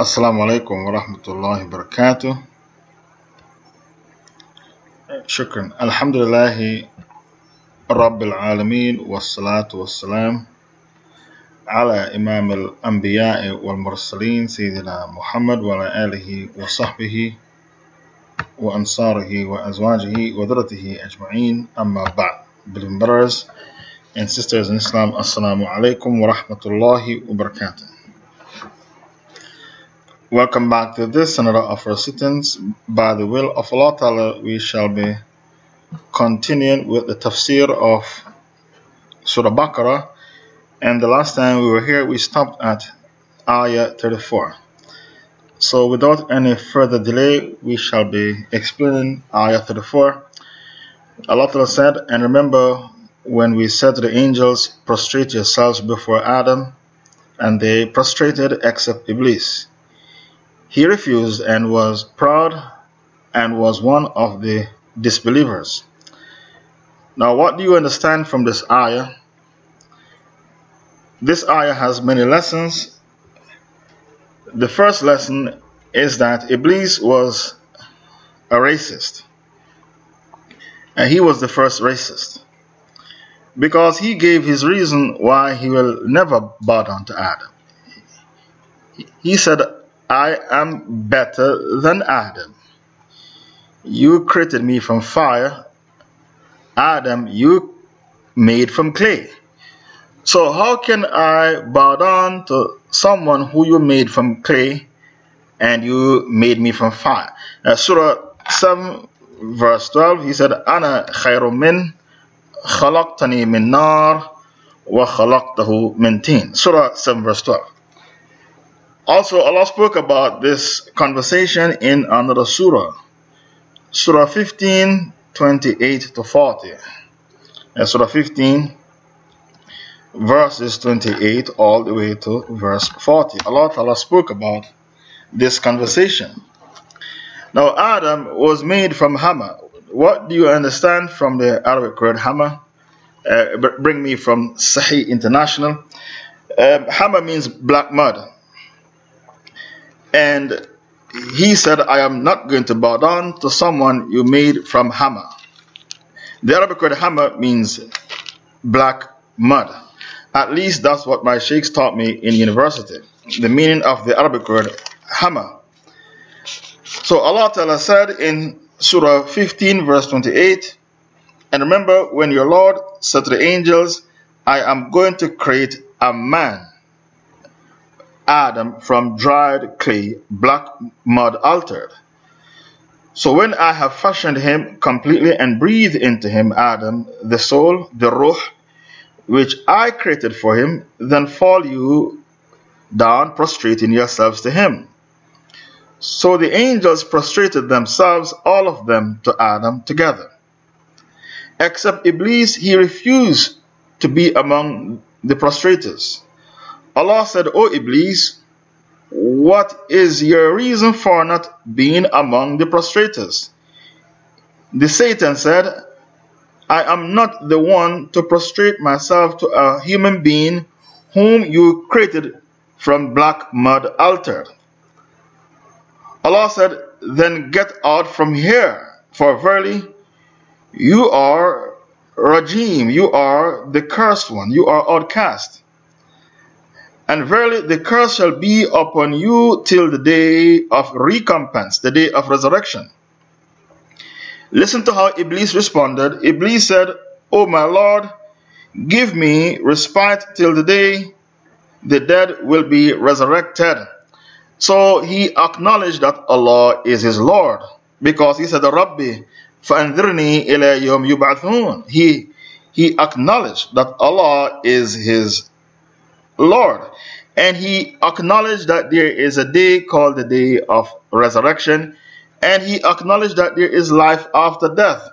السلام عليكم ورحمة الله وبركاته. شكرا. الحمد لله رب العالمين والصلاة والسلام على إمام الأنبياء والمرسلين سيدنا محمد وعلى آله وصحبه وأنصاره وأزواجه وذرته أجمعين. أما بعد Believing and sisters in Islam alaikum wa rahmatullahi wa barakatuh Welcome back to this another of our sittings. By the will of Allah Ta'ala, we shall be continuing with the tafsir of Surah Baqarah. And the last time we were here, we stopped at Ayah 34. So, without any further delay, we shall be explaining Ayah 34. Allah Ta'ala said, And remember when we said to the angels, Prostrate yourselves before Adam, and they prostrated except Iblis. He refused and was proud and was one of the disbelievers. Now, what do you understand from this ayah? This ayah has many lessons. The first lesson is that Iblis was a racist. And he was the first racist. Because he gave his reason why he will never bow down to Adam. He said, I am better than Adam. You created me from fire. Adam, you made from clay. So, how can I bow down to someone who you made from clay and you made me from fire? Uh, Surah 7, verse 12, he said, Ana khayru min khalaqtani min nar wa khalaqtahu min tin. Surah 7, verse 12. Also, Allah spoke about this conversation in another surah, Surah 15, 28 to 40. And surah 15, verses 28 all the way to verse 40. Allah Ta'ala spoke about this conversation. Now, Adam was made from hammer. What do you understand from the Arabic word hammer? Uh, bring me from Sahih International. Uh, hammer means black mud. And he said, I am not going to bow down to someone you made from hammer. The Arabic word hammer means black mud. At least that's what my sheikhs taught me in university. The meaning of the Arabic word hammer. So Allah Ta'ala said in Surah 15, verse 28, And remember when your Lord said to the angels, I am going to create a man Adam from dried clay, black mud altered. So when I have fashioned him completely and breathed into him, Adam, the soul, the ruh, which I created for him, then fall you down, prostrating yourselves to him. So the angels prostrated themselves, all of them, to Adam together. Except Iblis, he refused to be among the prostrators. Allah said, O Iblis, what is your reason for not being among the prostrators? The Satan said, I am not the one to prostrate myself to a human being whom you created from black mud altar. Allah said, Then get out from here, for verily you are Rajim, you are the cursed one, you are outcast. And verily the curse shall be upon you till the day of recompense, the day of resurrection. Listen to how Iblis responded. Iblis said, O my Lord, give me respite till the day the dead will be resurrected. So he acknowledged that Allah is his Lord because he said, Rabbi, فَأَنذِرْنِي إِلَى يَوْمِ يُبْعَثُونَ He, he acknowledged that Allah is his Lord. And he acknowledged that there is a day called the day of resurrection. And he acknowledged that there is life after death.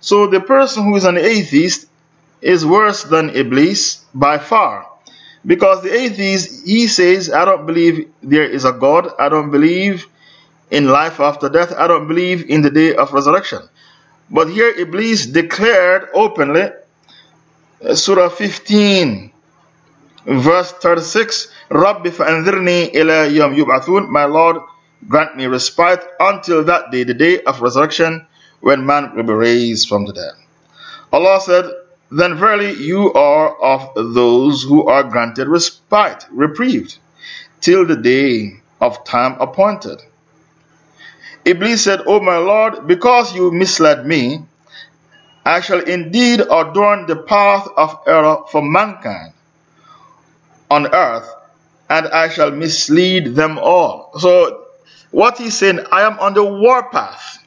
So the person who is an atheist is worse than Iblis by far. Because the atheist, he says, I don't believe there is a God. I don't believe in life after death. I don't believe in the day of resurrection. But here Iblis declared openly, uh, Surah 15, Verse 36 Rabbi fa'anzirni ila yom yub'athun. My Lord, grant me respite until that day, the day of resurrection, when man will be raised from the dead. Allah said, Then verily you are of those who are granted respite, reprieved, till the day of time appointed. Iblis said, O my Lord, because you misled me, I shall indeed adorn the path of error for mankind on earth, and I shall mislead them all. So, what he's saying, I am on the warpath.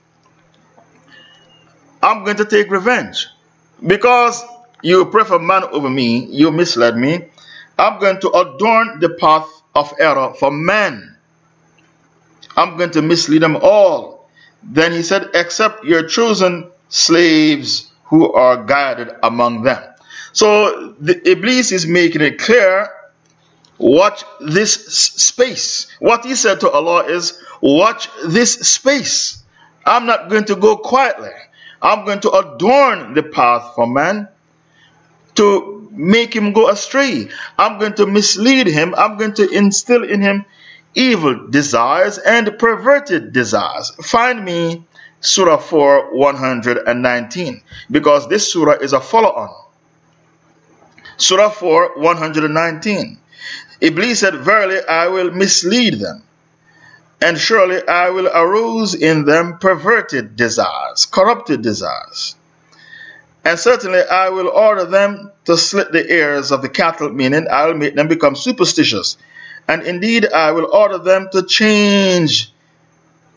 I'm going to take revenge. Because you prefer man over me, you misled me, I'm going to adorn the path of error for men. I'm going to mislead them all. Then he said, except your chosen slaves who are guided among them. So the Iblis is making it clear watch this space. What he said to Allah is, watch this space. I'm not going to go quietly. I'm going to adorn the path for man to make him go astray. I'm going to mislead him. I'm going to instill in him evil desires and perverted desires. Find me Surah 4 119 because this surah is a follow on. Surah 4 119. Iblis said, Verily I will mislead them, and surely I will arouse in them perverted desires, corrupted desires. And certainly I will order them to slit the ears of the cattle, meaning I will make them become superstitious. And indeed I will order them to change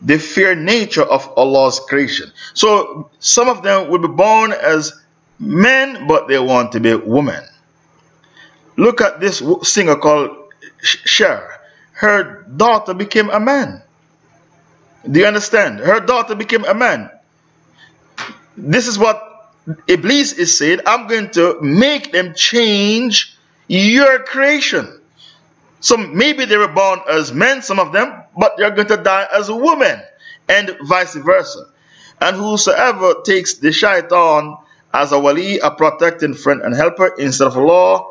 the fair nature of Allah's creation. So some of them will be born as men, but they want to be women. Look at this singer called Cher. Her daughter became a man. Do you understand? Her daughter became a man. This is what Iblis is saying. I'm going to make them change your creation. So maybe they were born as men, some of them, but they're going to die as women, and vice versa. And whosoever takes the shaitan as a wali, a protecting friend and helper instead of Allah,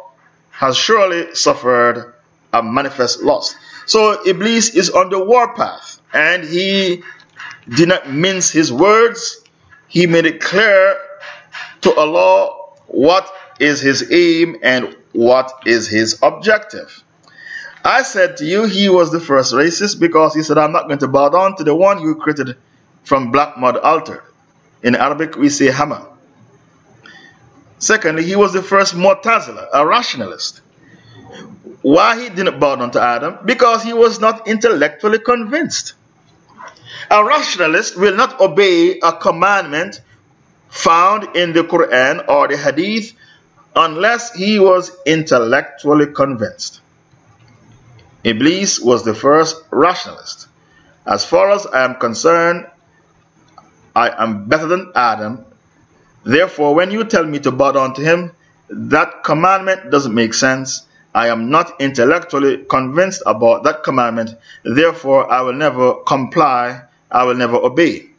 has surely suffered a manifest loss. So Iblis is on the warpath, and he did not mince his words. He made it clear to Allah what is his aim and what is his objective. I said to you, he was the first racist because he said, I'm not going to bow down to the one you created from black mud altered. In Arabic, we say hammer. Secondly, he was the first Mu'tazila, a rationalist. Why he didn't bow down to Adam? Because he was not intellectually convinced. A rationalist will not obey a commandment found in the Quran or the Hadith unless he was intellectually convinced. Iblis was the first rationalist. As far as I am concerned, I am better than Adam. Therefore, when you tell me to bow down to him, that commandment doesn't make sense. I am not intellectually convinced about that commandment. Therefore, I will never comply. I will never obey.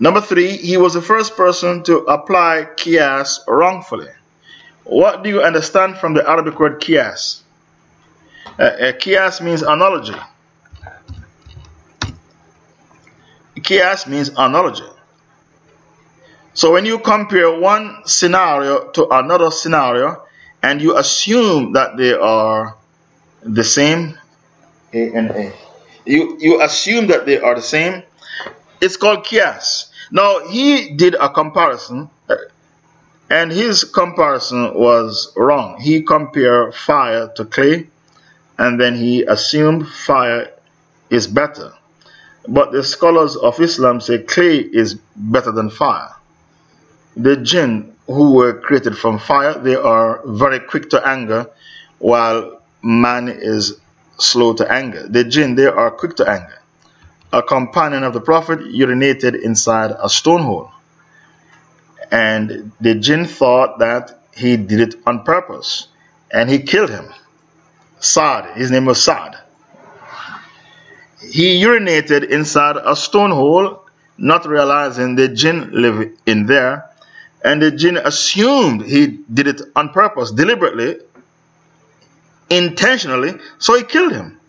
Number three, he was the first person to apply qiyas wrongfully. What do you understand from the Arabic word qiyas? Uh, uh, qiyas means analogy. Qiyas means analogy. So when you compare one scenario to another scenario and you assume that they are the same, A and A, you, you assume that they are the same, it's called qiyas. Now he did a comparison and his comparison was wrong. He compared fire to clay and then he assumed fire is better. But the scholars of Islam say clay is better than fire. The jinn who were created from fire, they are very quick to anger, while man is slow to anger. The jinn, they are quick to anger. A companion of the Prophet urinated inside a stone hole. And the jinn thought that he did it on purpose. And he killed him. Saad. His name was Saad. He urinated inside a stone hole, not realizing the jinn live in there. And the jinn assumed he did it on purpose, deliberately, intentionally, so he killed him.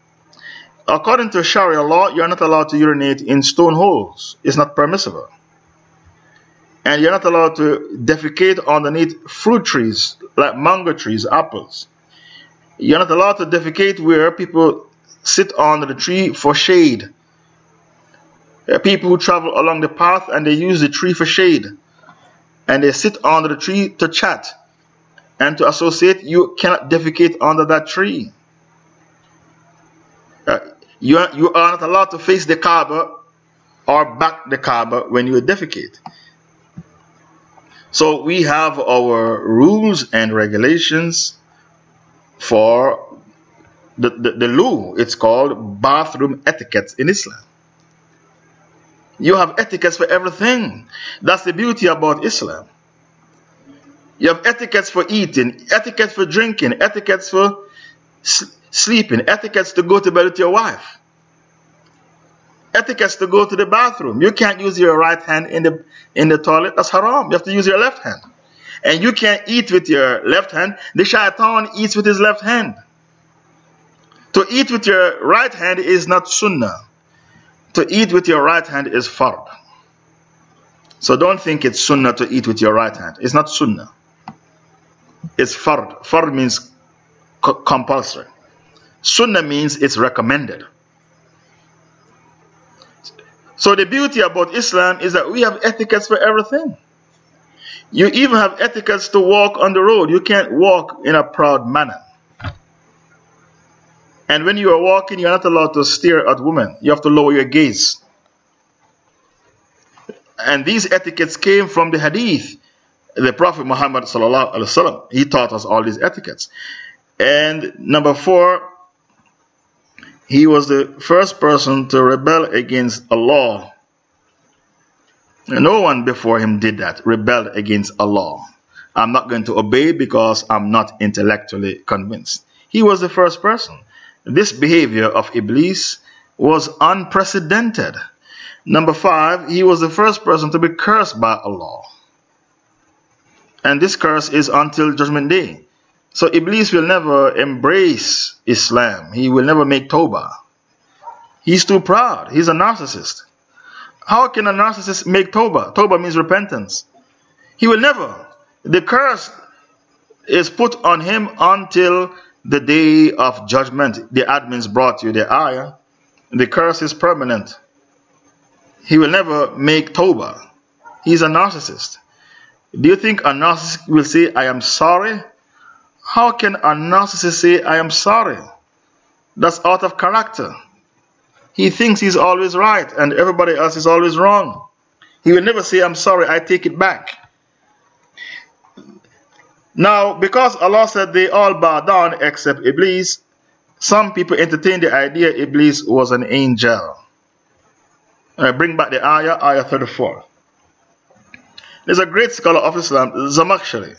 According to Sharia law, you are not allowed to urinate in stone holes. It's not permissible. And you're not allowed to defecate underneath fruit trees like mango trees, apples. You're not allowed to defecate where people sit under the tree for shade. People who travel along the path and they use the tree for shade. And they sit under the tree to chat and to associate. You cannot defecate under that tree. Uh, you, are, you are not allowed to face the Kaaba or back the Kaaba when you defecate. So we have our rules and regulations for the, the, the loo. It's called bathroom etiquette in Islam. You have etiquettes for everything. That's the beauty about Islam. You have etiquettes for eating, etiquettes for drinking, etiquettes for sleeping, etiquettes to go to bed with your wife, etiquettes to go to the bathroom. You can't use your right hand in the, in the toilet. That's haram. You have to use your left hand. And you can't eat with your left hand. The shaitan eats with his left hand. To eat with your right hand is not sunnah. To eat with your right hand is fard. So don't think it's sunnah to eat with your right hand. It's not sunnah. It's fard. Fard means compulsory. Sunnah means it's recommended. So the beauty about Islam is that we have etiquettes for everything. You even have etiquettes to walk on the road. You can't walk in a proud manner. And when you are walking, you're not allowed to stare at women. You have to lower your gaze. And these etiquettes came from the hadith. The Prophet Muhammad he taught us all these etiquettes. And number four, he was the first person to rebel against Allah no one before him did that, rebelled against Allah. I'm not going to obey because I'm not intellectually convinced. He was the first person. This behavior of Iblis was unprecedented. Number five, he was the first person to be cursed by Allah. And this curse is until Judgment Day. So Iblis will never embrace Islam. He will never make Tawbah. He's too proud. He's a narcissist. How can a narcissist make Toba? Toba means repentance. He will never. The curse is put on him until the day of judgment. The admins brought you the ayah. The curse is permanent. He will never make Toba. He's a narcissist. Do you think a narcissist will say, I am sorry? How can a narcissist say, I am sorry? That's out of character. He thinks he's always right and everybody else is always wrong. He will never say, I'm sorry, I take it back. Now, because Allah said they all bow down except Iblis, some people entertain the idea Iblis was an angel. I bring back the ayah, ayah 34. There's a great scholar of Islam, Zamakhshari.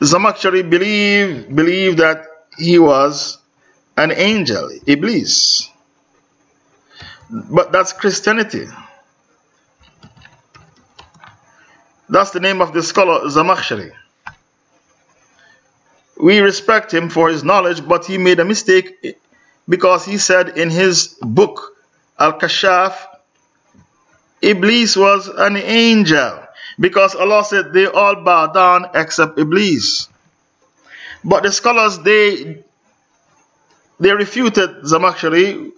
Zamakhshari believed, believed that he was an angel, Iblis. But that's Christianity. That's the name of the scholar Zamakhshari. We respect him for his knowledge, but he made a mistake because he said in his book, Al Kashshaf, Iblis was an angel. Because Allah said they all bow down except Iblis. But the scholars, they they refuted Zamakhshari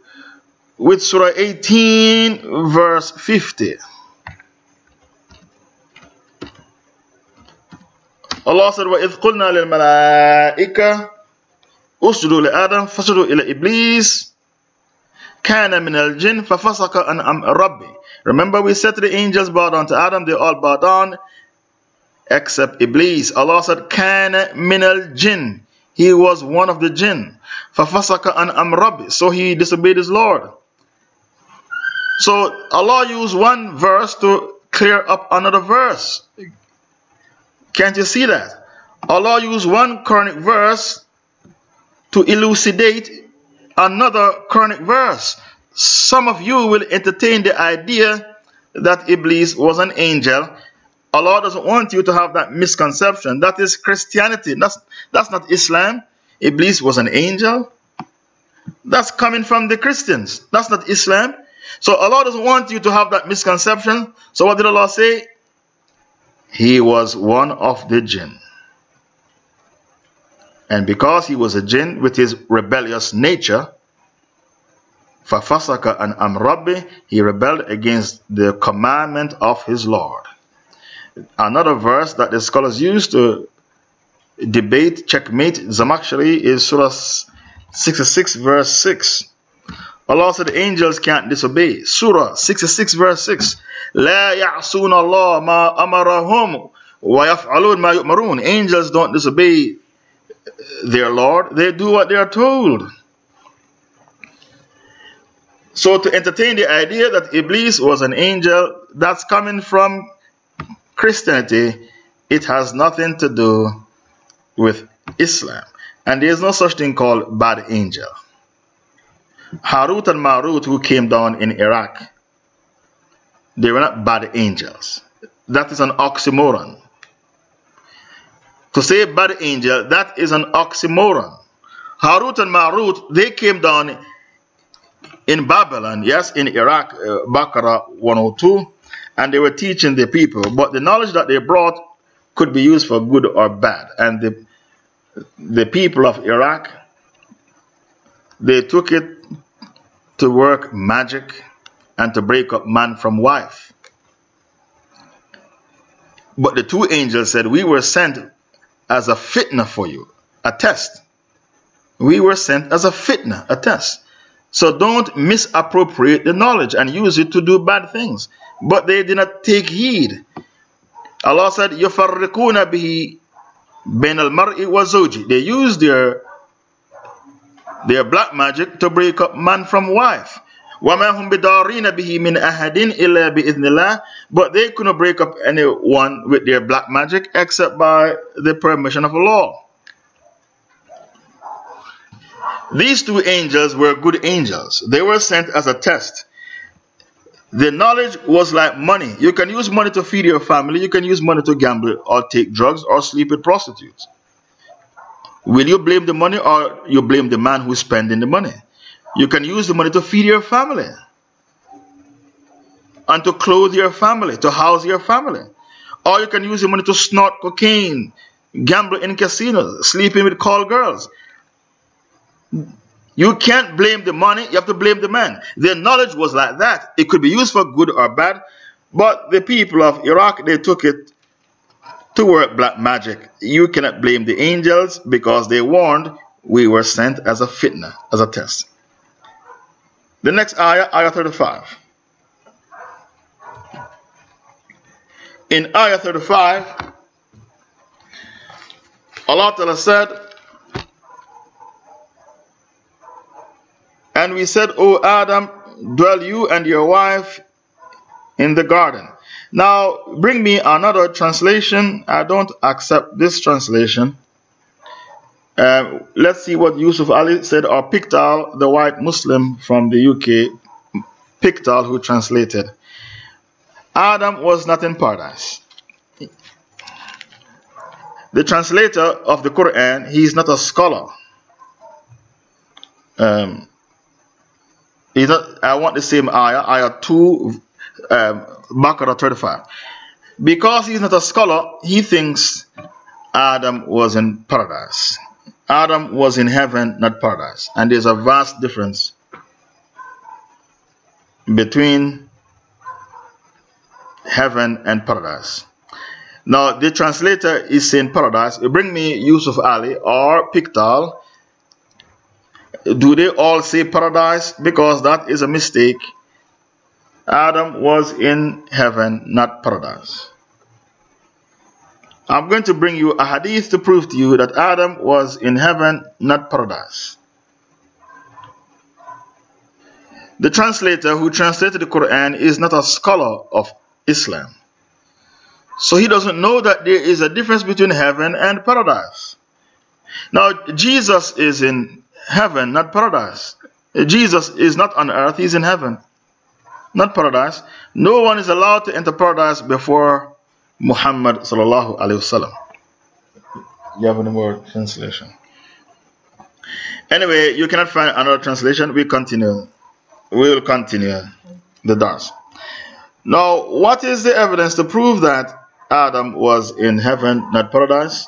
with Surah 18, verse 50. Allah said, وَإِذْ قُلْنَا لِلْمَلَائِكَةِ أُسْجُدُوا لِآدَمَ فَسُجُدُوا إِلَى إِبْلِيسِ كَانَ مِنَ الْجِنِّ فَفَسَقَ عَنْ أَمْرِ رَبِّهِ Remember we said the angels bow down to Adam, they all bowed down except Iblis. Allah said, كَانَ مِنَ الْجِنِّ he was one of the jinn. فَفَسَقَ an أَمْرَبِّ So he disobeyed his Lord. So Allah used one verse to clear up another verse. Can't you see that? Allah used one Quranic verse to elucidate another Quranic verse. Some of you will entertain the idea that Iblis was an angel Allah doesn't want you to have that misconception. That is Christianity. That's, that's not Islam. Iblis was an angel. That's coming from the Christians. That's not Islam. So Allah doesn't want you to have that misconception. So what did Allah say? He was one of the jinn. And because he was a jinn with his rebellious nature, Fafasaka and Amrabi, he rebelled against the commandment of his Lord. Another verse that the scholars use to debate, checkmate Zamakhshari is Surah 66, verse 6. Allah said the angels can't disobey. Surah 66, verse 6. La يعصون الله ما أمرهم wa ما ma. Angels don't disobey their Lord, they do what they are told. So, to entertain the idea that Iblis was an angel, that's coming from Christianity. It has nothing to do with Islam. And there is no such thing called bad angel. Harut and Marut, who came down in Iraq, they were not bad angels. That is an oxymoron. To say bad angel, that is an oxymoron. Harut and Marut, they came down in Babylon, yes, in Iraq, uh, Baqarah 102, and they were teaching the people. But the knowledge that they brought could be used for good or bad. And the, the people of Iraq, they took it to work magic and to break up man from wife. But the two angels said, We were sent as a fitna for you, a test. We were sent as a fitna, a test. So don't misappropriate the knowledge and use it to do bad things. But they did not take heed. Allah said, يَفَرِّقُونَ بِهِ بَيْنَ الْمَرْءِ وَزَوْجِ They used their, their black magic to break up man from wife. وَمَا هُمْ بِدَارِينَ بِهِ مِنْ أَحَدٍ إِلَّا بِإِذْنِ اللَّهِ But they couldn't break up anyone with their black magic except by the permission of Allah. These two angels were good angels. They were sent as a test. The knowledge was like money. You can use money to feed your family, you can use money to gamble or take drugs or sleep with prostitutes. Will you blame the money or you blame the man who's spending the money? You can use the money to feed your family and to clothe your family, to house your family. Or you can use the money to snort cocaine, gamble in casinos, sleeping with call girls. You can't blame the money, you have to blame the man. Their knowledge was like that. It could be used for good or bad, but the people of Iraq, they took it to work black magic. You cannot blame the angels because they warned we were sent as a fitna, as a test. The next ayah, ayah 35. In ayah 35, Allah Ta'ala said, And we said, O Adam, dwell you and your wife in the garden. Now, bring me another translation. I don't accept this translation. Um, let's see what Yusuf Ali said, or Pickthall, the white Muslim from the UK, Pickthall, who translated. Adam was not in paradise. The translator of the Quran, he is not a scholar. Um, not, I want the same ayah, ayah 2, um, Baqarah 35. Because he's not a scholar, he thinks Adam was in paradise. Adam was in heaven, not paradise. And there's a vast difference between heaven and paradise. Now, the translator is saying paradise. Bring me Yusuf Ali or Pickthall do they all say paradise? Because that is a mistake. Adam was in heaven, not paradise. I'm going to bring you a hadith to prove to you that Adam was in heaven, not paradise. The translator who translated the Quran is not a scholar of Islam. So he doesn't know that there is a difference between heaven and paradise. Now, Jesus is in heaven, not paradise. Jesus is not on earth, he's in heaven, not paradise. No one is allowed to enter paradise before Muhammad sallallahu alaihi wasallam. You have any more translation? Anyway, you cannot find another translation. We continue. We will continue the dars. Now, what is the evidence to prove that Adam was in heaven, not paradise?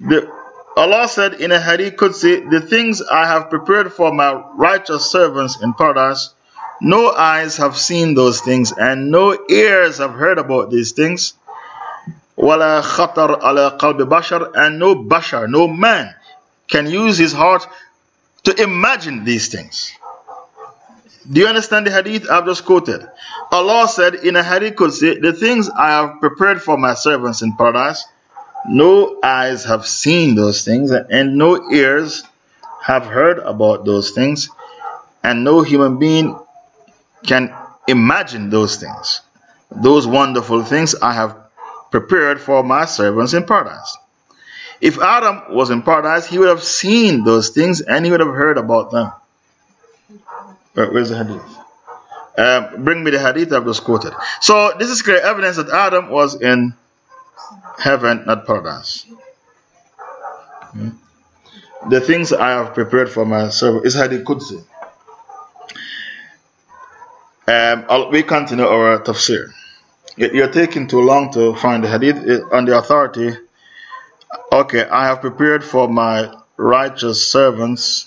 The, Allah said in a hadith Qudsi, The things I have prepared for my righteous servants in paradise, no eyes have seen those things, and no ears have heard about these things wala khatar ala qalbi bashar, and no bashar, no man can use his heart to imagine these things. Do you understand the hadith I've just quoted? Allah said in a hadith Qudsi, The things I have prepared for my servants in paradise, no eyes have seen those things, and no ears have heard about those things, and no human being can imagine those things. Those wonderful things I have prepared for my servants in paradise. If Adam was in paradise, he would have seen those things and he would have heard about them. Where's the hadith? Um, bring me the hadith I've just quoted. So, this is clear evidence that Adam was in heaven, not paradise. Hmm? The things I have prepared for my servant is Hadith Qudsi. Um, we continue our tafsir. You're taking too long to find the hadith on the authority. Okay, I have prepared for my righteous servants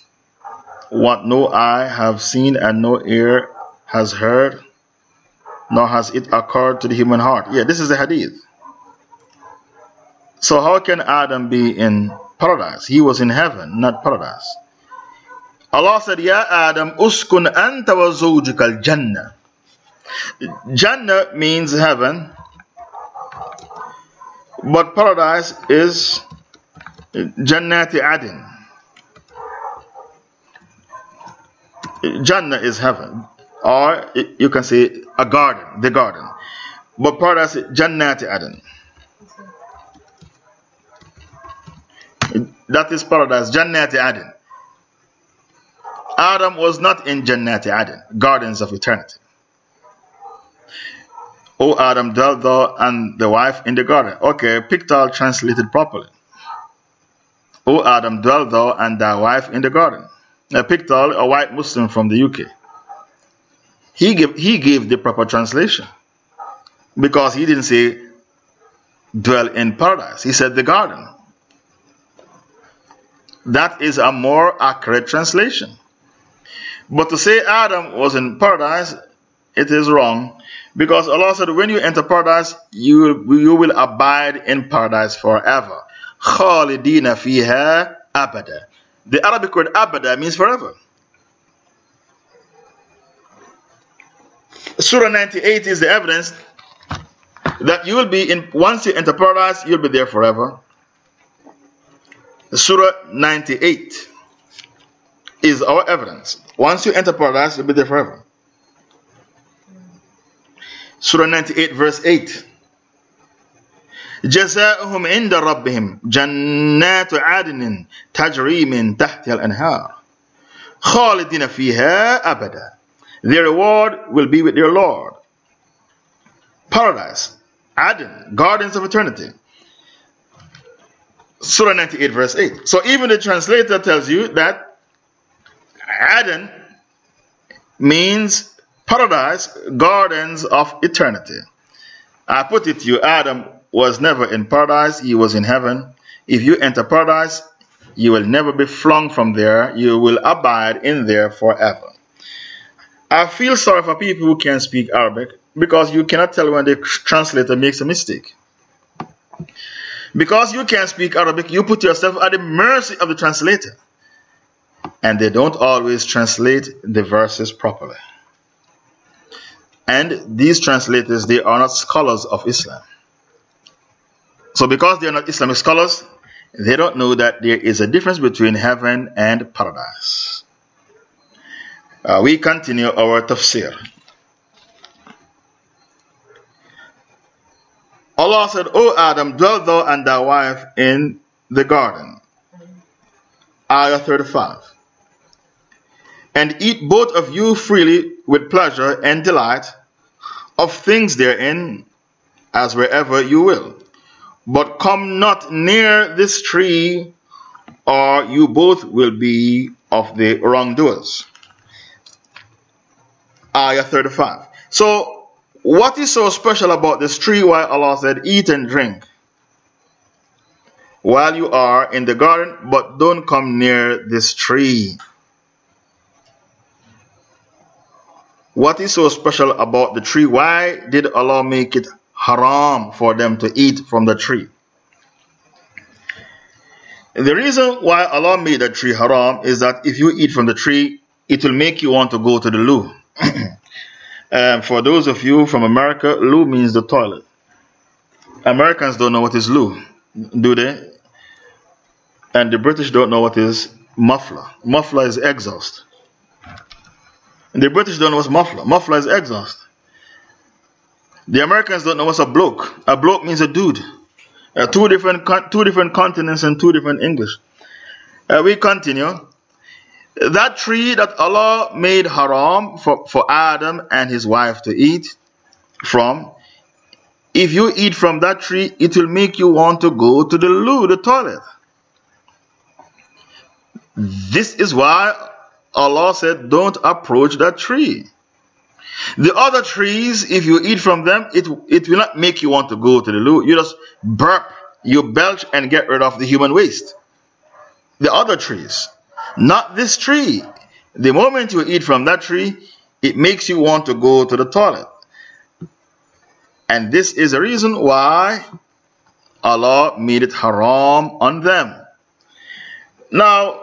what no eye have seen and no ear has heard, nor has it occurred to the human heart. Yeah, this is the hadith. So how can Adam be in paradise? He was in heaven, not paradise. Allah said, Ya Adam, uskun anta wa zawjukal jannah. Jannah means heaven, but paradise is Jannati Adin. Jannah is heaven, or you can say a garden, the garden. But paradise is Jannati Adin. That is paradise, Jannati Adin. Adam was not in Jannati Adin, gardens of eternity. O Adam, dwell thou and the wife in the garden. Okay, Pickthall translated properly. O Adam, dwell thou and thy wife in the garden. Now, Pickthall, a white Muslim from the UK, he gave, he gave the proper translation because he didn't say dwell in paradise, he said the garden. That is a more accurate translation. But to say Adam was in paradise, it is wrong because Allah said, when you enter paradise, you, you will abide in paradise forever. Khalidina fiha abada. The Arabic word abada means forever. Surah 98 is the evidence that you will be in, once you enter paradise, you'll be there forever. Surah 98 is our evidence. Once you enter paradise, you'll be there forever. Surah 98, verse 8. جزاؤهم عند ربهم جنات عدن تجري من تحتها الأنهار خالدين فيها أبدا Their reward will be with their Lord. Paradise, Aden, gardens of eternity. Surah 98, verse 8. So even the translator tells you that Aden means paradise, gardens of eternity. I put it to you Adam was never in paradise, he was in heaven. If you enter paradise, you will never be flung from there, you will abide in there forever. I feel sorry for people who can't speak Arabic because you cannot tell when the translator makes a mistake. Because you can't speak Arabic, you put yourself at the mercy of the translator. And they don't always translate the verses properly. And these translators, they are not scholars of Islam. So, because they are not Islamic scholars, they don't know that there is a difference between heaven and paradise. Uh, we continue our tafsir. Allah said, O Adam, dwell thou and thy wife in the garden. Ayah 35. And eat both of you freely with pleasure and delight of things therein, as wherever you will. But come not near this tree, or you both will be of the wrongdoers. Ayah 35. So, what is so special about this tree? Why Allah said, Eat and drink while you are in the garden, but don't come near this tree. What is so special about the tree? Why did Allah make it haram for them to eat from the tree? The reason why Allah made the tree haram is that if you eat from the tree, it will make you want to go to the loo. um, for those of you from America, loo means the toilet. Americans don't know what is loo, do they? And the British don't know what is muffler. Muffler is exhaust. The British don't know what's muffler. Muffler is exhaust. The Americans don't know what's a bloke. A bloke means a dude. Uh, two, different two different continents and two different English. Uh, we continue. That tree that Allah made haram for, for Adam and his wife to eat from, if you eat from that tree, it will make you want to go to the loo, the toilet. This is why Allah said, Don't approach that tree. The other trees, if you eat from them, it, it will not make you want to go to the loo. You just burp, you belch, and get rid of the human waste. The other trees, not this tree. The moment you eat from that tree, it makes you want to go to the toilet. And this is the reason why Allah made it haram on them. Now,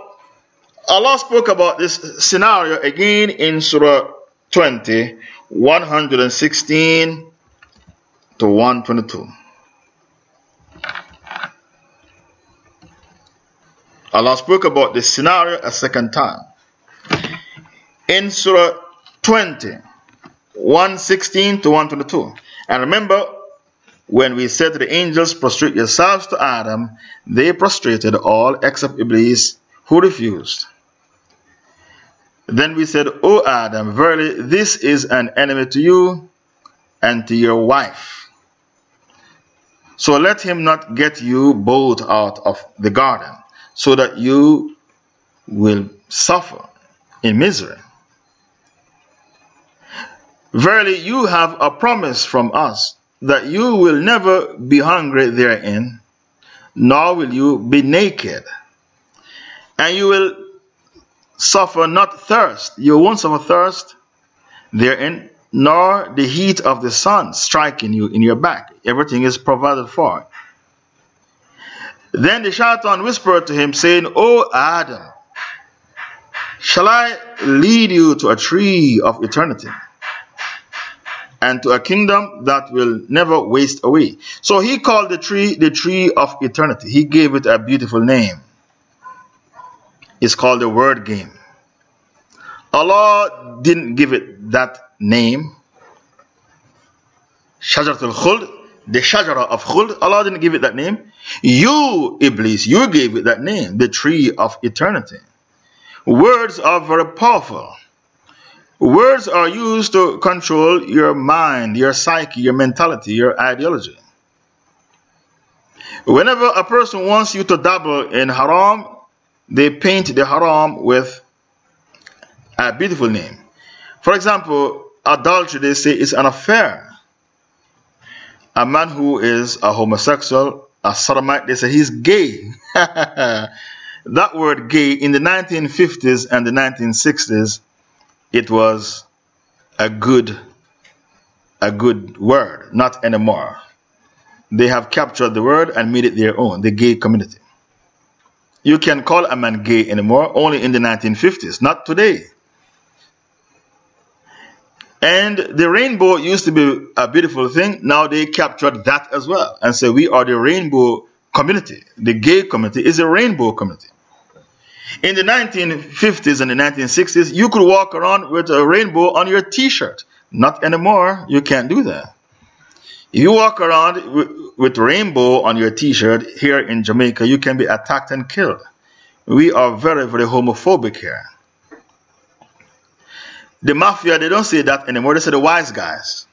Allah spoke about this scenario again in Surah 20, 116 to 122. Allah spoke about this scenario a second time. In Surah 20, 116 to 122. And remember, when we said to the angels, prostrate yourselves to Adam, they prostrated all except Iblis, who refused. Then we said, O Adam, verily this is an enemy to you and to your wife. So let him not get you both out of the garden, so that you will suffer in misery. Verily, you have a promise from us that you will never be hungry therein, nor will you be naked, and you will suffer not thirst. You won't suffer thirst therein, nor the heat of the sun striking you in your back. Everything is provided for. Then the shaitan whispered to him, saying, O Adam, shall I lead you to a tree of eternity? and to a kingdom that will never waste away. So he called the tree the tree of eternity. He gave it a beautiful name. It's called the word game. Allah didn't give it that name. Shajaratul Khuld, the Shajara of Khuld, Allah didn't give it that name. You, Iblis, you gave it that name, the tree of eternity. Words are very powerful. Words are used to control your mind, your psyche, your mentality, your ideology. Whenever a person wants you to dabble in haram, they paint the haram with a beautiful name. For example, adultery, they say, is an affair. A man who is a homosexual, a sodomite, they say he's gay. that word gay in the 1950s and the 1960s, it was a good, a good word, not anymore. They have captured the word and made it their own, the gay community. You can call a man gay anymore only in the 1950s, not today. And the rainbow used to be a beautiful thing. Now they captured that as well and say we are the rainbow community. The gay community is a rainbow community. In the 1950s and the 1960s, you could walk around with a rainbow on your t shirt. Not anymore. You can't do that. You walk around with, with rainbow on your t-shirt here in Jamaica, you can be attacked and killed. We are very, very homophobic here. The mafia, they don't say that anymore. They say the wise guys.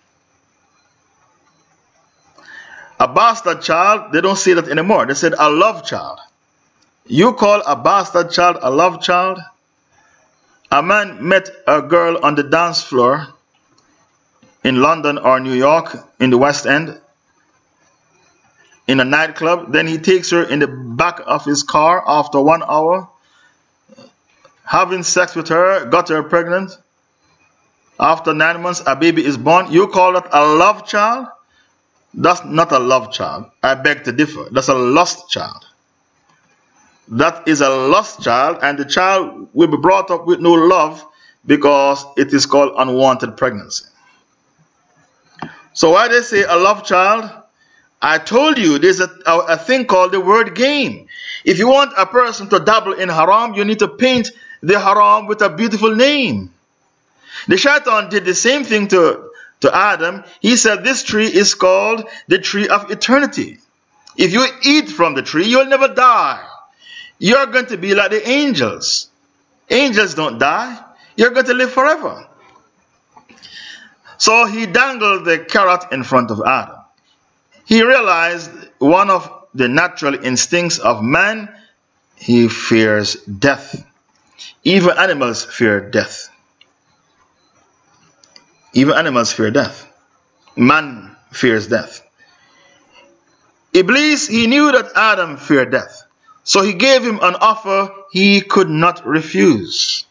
A bastard child, they don't say that anymore. They said a love child. You call a bastard child a love child? A man met a girl on the dance floor in London or New York in the West End in a nightclub. Then he takes her in the back of his car after one hour, having sex with her, got her pregnant. After nine months, a baby is born. You call that a love child? That's not a love child. I beg to differ. That's a lost child. That is a lost child, and the child will be brought up with no love because it is called unwanted pregnancy. So, why they say a love child? I told you there's a, a, a, thing called the word game. If you want a person to dabble in haram, you need to paint the haram with a beautiful name. The shaitan did the same thing to, to Adam. He said, This tree is called the tree of eternity. If you eat from the tree, you'll never die. You're going to be like the angels. Angels don't die, you're going to live forever. So he dangled the carrot in front of Adam. He realized one of the natural instincts of man, he fears death. Even animals fear death. Even animals fear death. Man fears death. Iblis, he knew that Adam feared death. So he gave him an offer he could not refuse.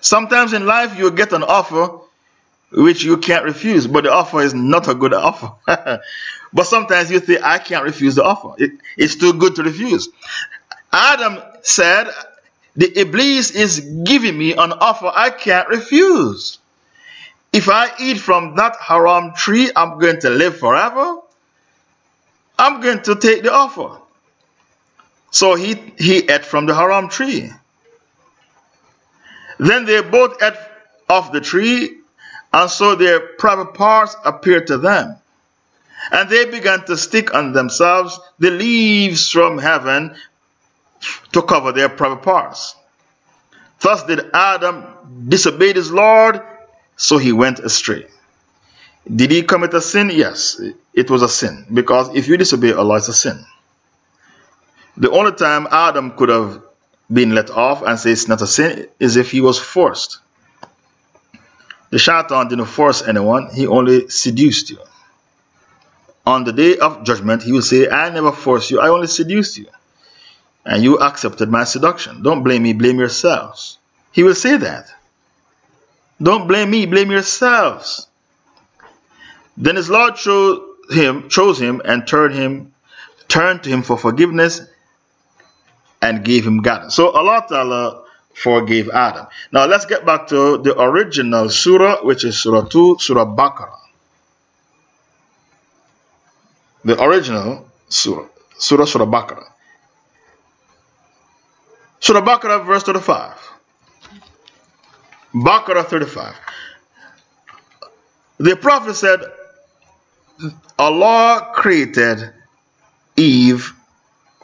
Sometimes in life you get an offer which you can't refuse, but the offer is not a good offer. but sometimes you think, I can't refuse the offer. It, it's too good to refuse. Adam said, The Iblis is giving me an offer I can't refuse. If I eat from that haram tree, I'm going to live forever. I'm going to take the offer. So he, he ate from the haram tree. Then they both ate of the tree, and so their private parts appeared to them. And they began to stick on themselves the leaves from heaven to cover their private parts. Thus did Adam disobey his Lord, so he went astray. Did he commit a sin? Yes, it was a sin. Because if you disobey Allah, it's a sin. The only time Adam could have been let off and say it's not a sin is if he was forced. The shaitan didn't force anyone, he only seduced you. On the day of judgment, he will say, I never forced you, I only seduced you. And you accepted my seduction. Don't blame me, blame yourselves. He will say that. Don't blame me, blame yourselves. Then his Lord chose him, chose him and turned him, turned to him for forgiveness and gave him guidance. So Allah Ta'ala forgave Adam. Now let's get back to the original surah, which is Surah 2, Surah Baqarah. The original surah, Surah Surah Baqarah. Surah Baqarah, verse 35. Baqarah 35. The Prophet said, Allah created Eve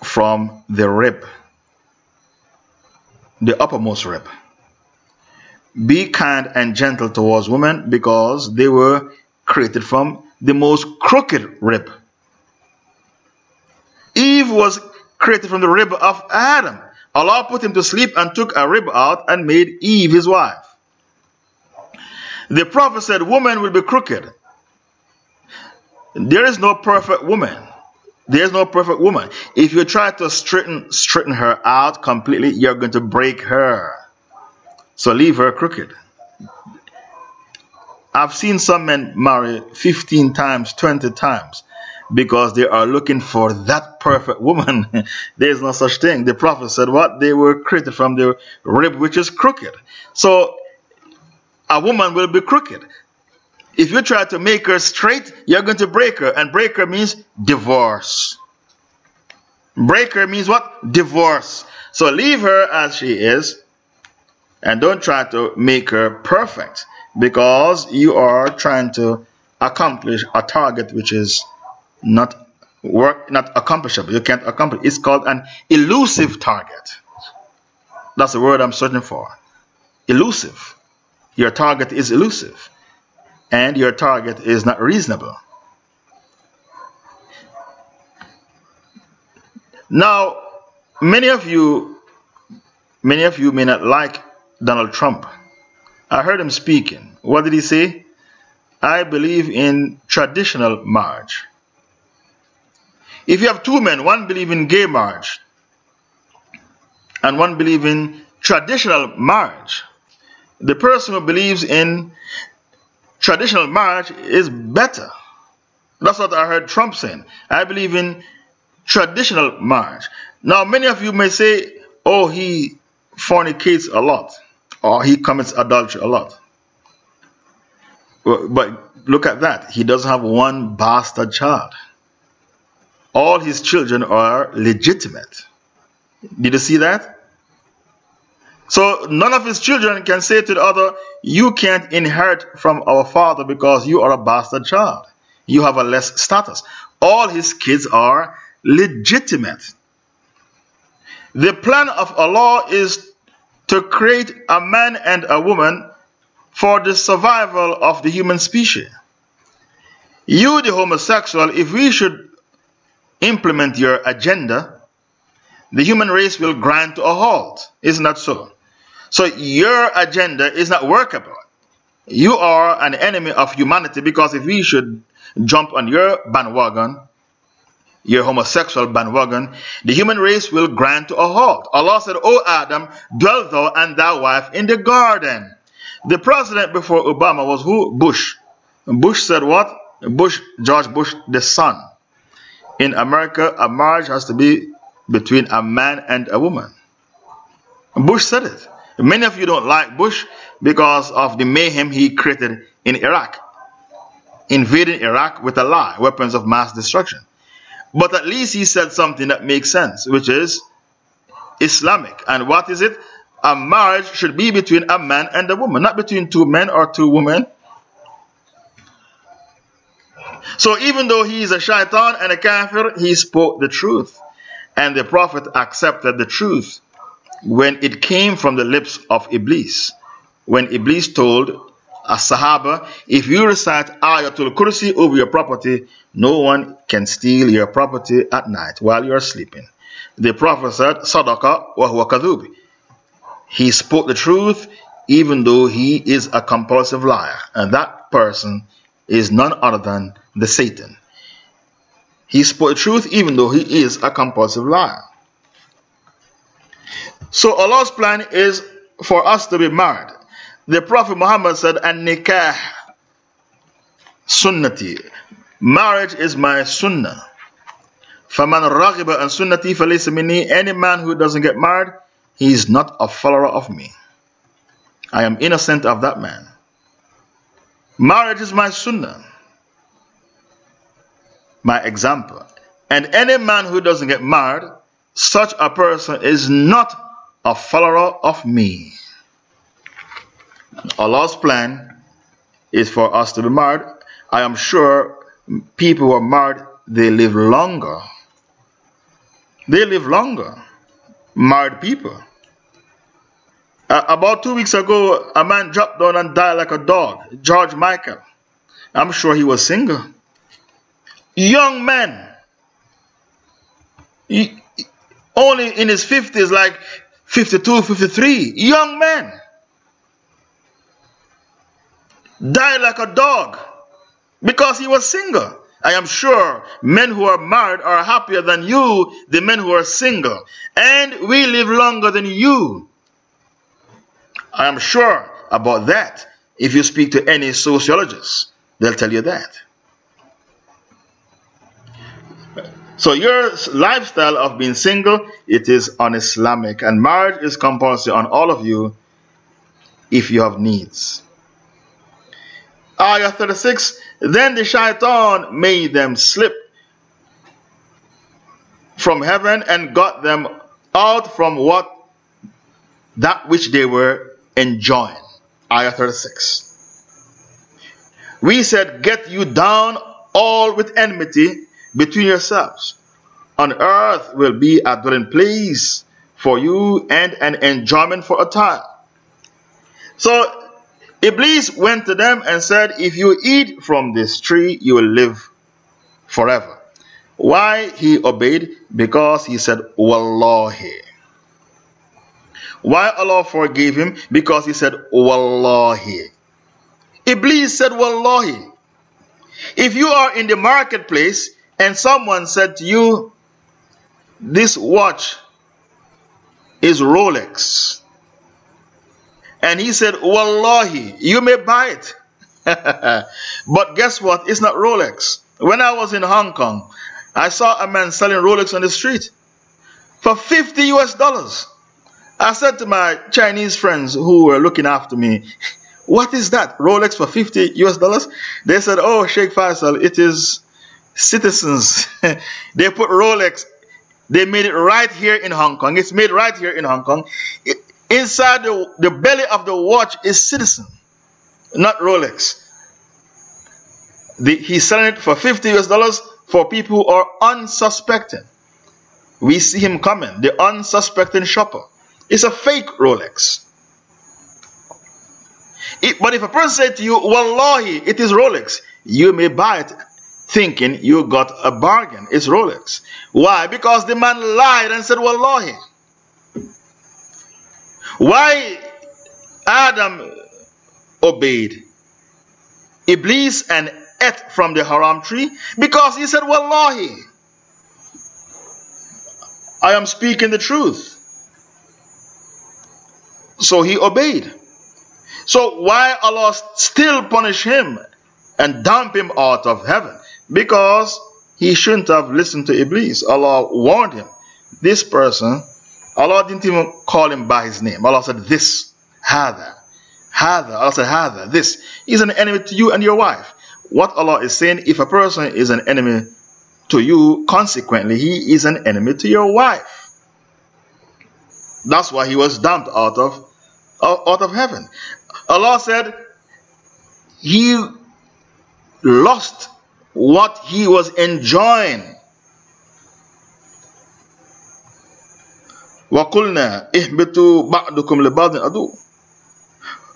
from the rib the uppermost rib. Be kind and gentle towards women because they were created from the most crooked rib. Eve was created from the rib of Adam. Allah put him to sleep and took a rib out and made Eve his wife. The prophet said, Woman will be crooked. There is no perfect woman. There's no perfect woman. If you try to straighten straighten her out completely, you're going to break her. So leave her crooked. I've seen some men marry 15 times, 20 times because they are looking for that perfect woman. There's no such thing. The prophet said what? They were created from the rib which is crooked. So a woman will be crooked. If you try to make her straight, you're going to break her. And break her means divorce. Break her means what? Divorce. So leave her as she is. And don't try to make her perfect. Because you are trying to accomplish a target which is not work not accomplishable. You can't accomplish. It's called an elusive target. That's the word I'm searching for. Elusive. Your target is elusive and your target is not reasonable. Now, many of you, many of you may not like Donald Trump. I heard him speaking. What did he say? I believe in traditional marriage. If you have two men, one believe in gay marriage and one believe in traditional marriage, the person who believes in traditional marriage is better. That's what I heard Trump saying. I believe in traditional marriage. Now, many of you may say, oh, he fornicates a lot or he commits adultery a lot. But look at that. He doesn't have one bastard child. All his children are legitimate. Did you see that? So none of his children can say to the other, You can't inherit from our father because you are a bastard child. You have a less status. All his kids are legitimate. The plan of Allah is to create a man and a woman for the survival of the human species. You, the homosexual, if we should implement your agenda, the human race will grind to a halt. Isn't that so? So your agenda is not workable. You are an enemy of humanity because if we should jump on your bandwagon, your homosexual bandwagon, the human race will grind to a halt. Allah said, O Adam, dwell thou and thy wife in the garden. The president before Obama was who? Bush. Bush said what? Bush, George Bush, the son. In America, a marriage has to be between a man and a woman. Bush said it. Many of you don't like Bush because of the mayhem he created in Iraq, invading Iraq with a lie, weapons of mass destruction. But at least he said something that makes sense, which is Islamic. And what is it? A marriage should be between a man and a woman, not between two men or two women. So even though he is a shaitan and a kafir, he spoke the truth. And the Prophet accepted the truth when it came from the lips of Iblis. When Iblis told a Sahaba, if you recite Ayatul Kursi over your property, no one can steal your property at night while you are sleeping. The Prophet said, Sadaqa wa huwa kadhub. He spoke the truth even though he is a compulsive liar. And that person is none other than the Satan. He spoke the truth even though he is a compulsive liar. So Allah's plan is for us to be married. The Prophet Muhammad said, An nikah sunnati. Marriage is my sunnah. فَمَنْ رَغِبَ عَنْ سُنَّتِي فَلَيْسَ مِنِّي Any man who doesn't get married, he is not a follower of me. I am innocent of that man. Marriage is my sunnah. My example. And any man who doesn't get married, such a person is not a follower of me. Allah's plan is for us to be married. I am sure people who are married, they live longer. They live longer. Married people. About two weeks ago, a man dropped down and died like a dog. George Michael. I'm sure he was single. Young man. He, only in his 50s, like 52, 53, young man, died like a dog because he was single. I am sure men who are married are happier than you, the men who are single. And we live longer than you. I am sure about that. If you speak to any sociologist, they'll tell you that. So your lifestyle of being single, it is un-Islamic. And marriage is compulsory on all of you if you have needs. Ayah 36, Then the shaitan made them slip from heaven and got them out from what that which they were enjoying. Ayah 36. We said, Get you down all with enmity between yourselves. On earth will be a dwelling place for you and an enjoyment for a time. So Iblis went to them and said, If you eat from this tree, you will live forever. Why he obeyed? Because he said, Wallahi. Why Allah forgave him? Because he said, Wallahi. Iblis said, Wallahi. If you are in the marketplace and someone said to you, This watch is Rolex, and he said, Wallahi, you may buy it. but guess what? It's not Rolex. When I was in Hong Kong, I saw a man selling Rolex on the street for 50 US dollars. I said to my Chinese friends who were looking after me, What is that? Rolex for 50 US dollars? They said, Oh, Sheikh Faisal, it is citizens. they put Rolex, they made it right here in Hong Kong. It's made right here in Hong Kong. It, inside the, the belly of the watch is citizen, not Rolex. The, he's selling it for 50 US dollars for people who are unsuspecting. We see him coming, the unsuspecting shopper. It's a fake Rolex. It, but if a person said to you, Wallahi, it is Rolex, you may buy it thinking you got a bargain. It's Rolex. Why? Because the man lied and said, Wallahi. Why Adam obeyed Iblis and ate from the haram tree? Because he said, Wallahi. I am speaking the truth. So he obeyed. So why Allah still punish him and dump him out of heaven? Because he shouldn't have listened to Iblis. Allah warned him. This person, Allah didn't even call him by his name. Allah said, This, Hada. Hada. Allah said, Hada. This. is an enemy to you and your wife. What Allah is saying, if a person is an enemy to you, consequently, he is an enemy to your wife. That's why he was dumped out of out of heaven. Allah said he lost what he was enjoying. وقلنا اهبطوا بعضكم لبعض عدو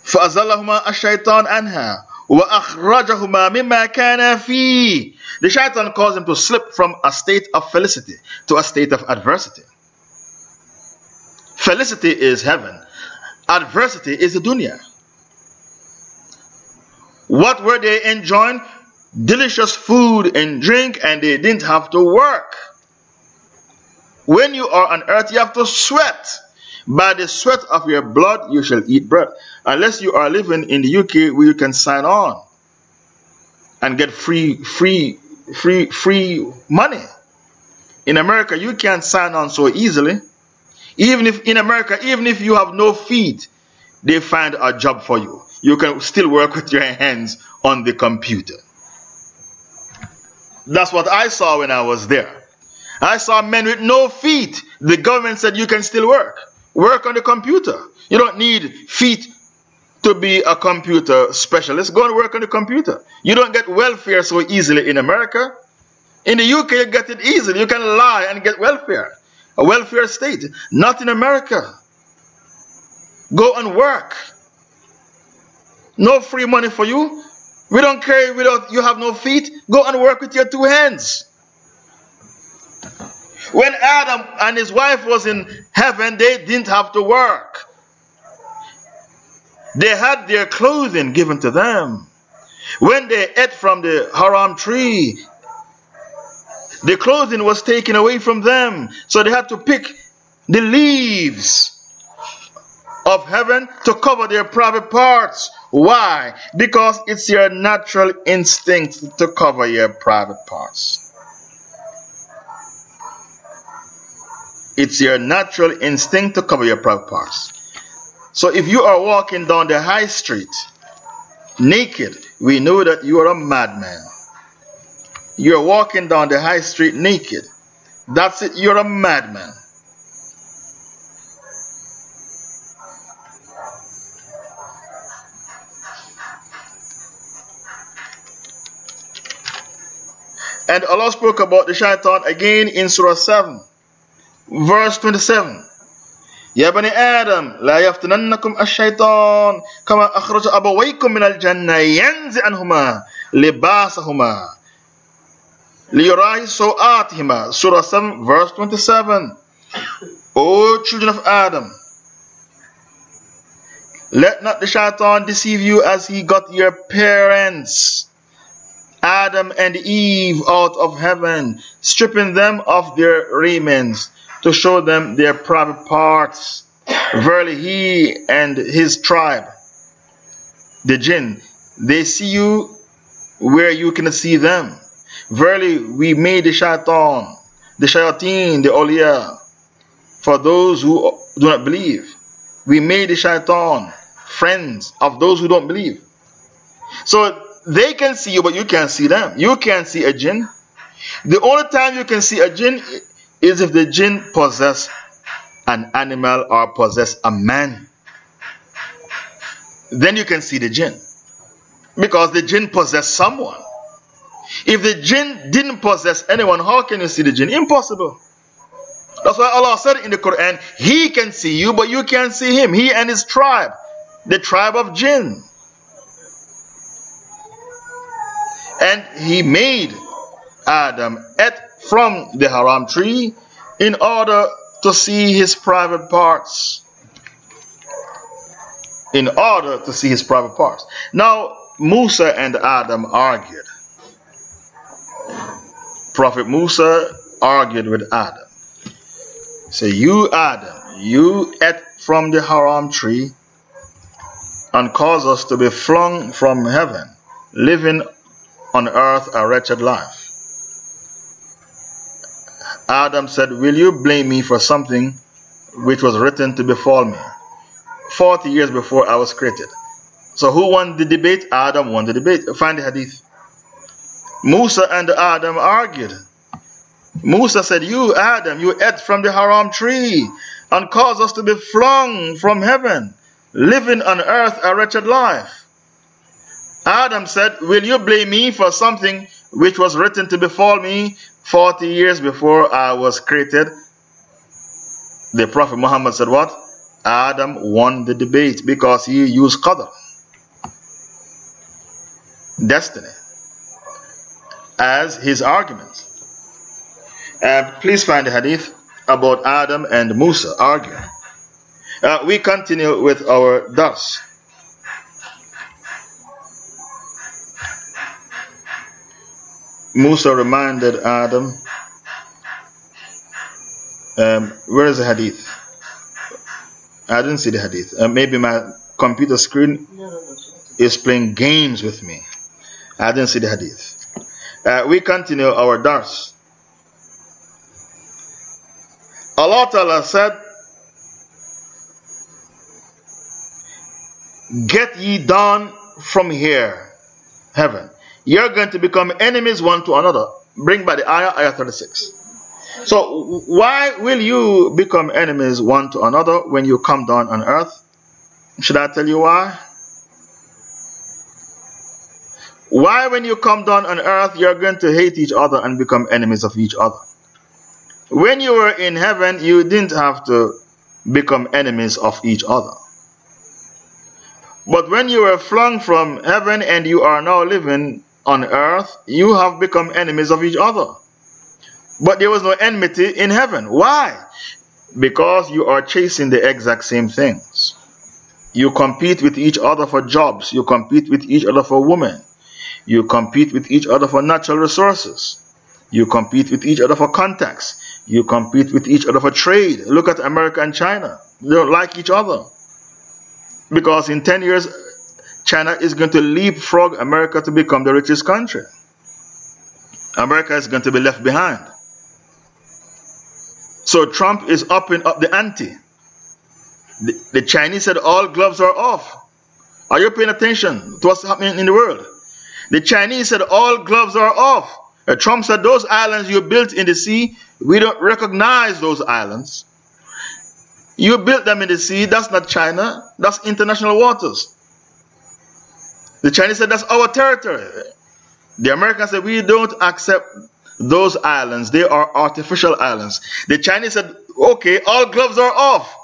فأزلهما الشيطان عنها وأخرجهما مما كان فيه The shaitan caused him to slip from a state of felicity to a state of adversity. Felicity is heaven. Adversity is the dunya. What were they enjoying? Delicious food and drink, and they didn't have to work. When you are on earth, you have to sweat. By the sweat of your blood, you shall eat bread. Unless you are living in the UK where you can sign on and get free, free, free, free money. In America, you can't sign on so easily. Even if in America, even if you have no feet, they find a job for you. You can still work with your hands on the computer. That's what I saw when I was there. I saw men with no feet. The government said you can still work. Work on the computer. You don't need feet to be a computer specialist. Go and work on the computer. You don't get welfare so easily in America. In the UK, you get it easily. You can lie and get welfare a welfare state. Not in America. Go and work. No free money for you. We don't care without you have no feet. Go and work with your two hands. When Adam and his wife was in heaven, they didn't have to work. They had their clothing given to them. When they ate from the haram tree, the clothing was taken away from them. So they had to pick the leaves of heaven to cover their private parts. Why? Because it's your natural instinct to cover your private parts. It's your natural instinct to cover your private parts. So if you are walking down the high street naked, we know that you are a madman. You're walking down the high street naked. That's it, you're a madman. And Allah spoke about the shaitan again in Surah 7, verse 27. يا بني آدم لا يفتننكم الشيطان كما أخرج أبويكم من الجنة ينزع عنهما لباسهما لِيُرَاهِ سَوْآتِهِمَا Surah 7 verse 27 O children of Adam let not the shaitan deceive you as he got your parents Adam and Eve out of heaven stripping them of their raiments to show them their private parts verily he and his tribe the jinn they see you where you can see them Verily, we made the shaitan, the shayateen, the awliya, for those who do not believe. We made the shaitan friends of those who don't believe. So they can see you, but you can't see them. You can't see a jinn. The only time you can see a jinn is if the jinn possess an animal or possess a man. Then you can see the jinn. Because the jinn possess someone. If the jinn didn't possess anyone, how can you see the jinn? Impossible. That's why Allah said in the Quran, He can see you, but you can't see Him. He and His tribe, the tribe of jinn. And He made Adam eat from the haram tree in order to see his private parts. In order to see his private parts. Now, Musa and Adam argued. Prophet Musa argued with Adam. Say, You, Adam, you ate from the haram tree and caused us to be flung from heaven, living on earth a wretched life. Adam said, Will you blame me for something which was written to befall me 40 years before I was created? So, who won the debate? Adam won the debate. Find the hadith. Musa and Adam argued. Musa said, You, Adam, you ate from the haram tree and caused us to be flung from heaven, living on earth a wretched life. Adam said, Will you blame me for something which was written to befall me 40 years before I was created? The Prophet Muhammad said, What? Adam won the debate because he used qadr, destiny as his argument. Uh, please find the hadith about Adam and Musa arguing. Uh, we continue with our dars. Musa reminded Adam. Um, where is the hadith? I didn't see the hadith. Uh, maybe my computer screen is playing games with me. I didn't see the hadith. Uh, we continue our dars. Allah Ta'ala said, Get ye down from here, heaven. You're going to become enemies one to another. Bring by the ayah, ayah 36. So, why will you become enemies one to another when you come down on earth? Should I tell you why? Why, when you come down on earth, you're going to hate each other and become enemies of each other? When you were in heaven, you didn't have to become enemies of each other. But when you were flung from heaven and you are now living on earth, you have become enemies of each other. But there was no enmity in heaven. Why? Because you are chasing the exact same things. You compete with each other for jobs, you compete with each other for women, you compete with each other for natural resources. You compete with each other for contacts. You compete with each other for trade. Look at America and China. They don't like each other. Because in 10 years, China is going to leapfrog America to become the richest country. America is going to be left behind. So Trump is upping up the ante. The, the Chinese said all gloves are off. Are you paying attention to what's happening in the world? The Chinese said all gloves are off. Uh, Trump said those islands you built in the sea, we don't recognize those islands. You built them in the sea, that's not China, that's international waters. The Chinese said that's our territory. The Americans said we don't accept those islands, they are artificial islands. The Chinese said, okay, all gloves are off.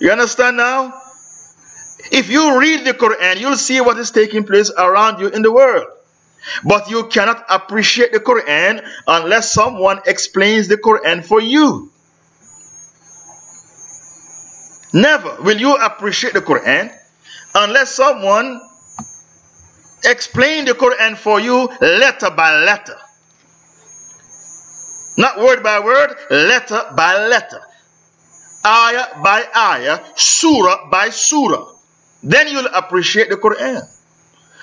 You understand now? If you read the Quran, you'll see what is taking place around you in the world. But you cannot appreciate the Quran unless someone explains the Quran for you. Never will you appreciate the Quran unless someone explain the Quran for you letter by letter. Not word by word, letter by letter. Ayah by ayah, surah by surah. Then you'll appreciate the Quran.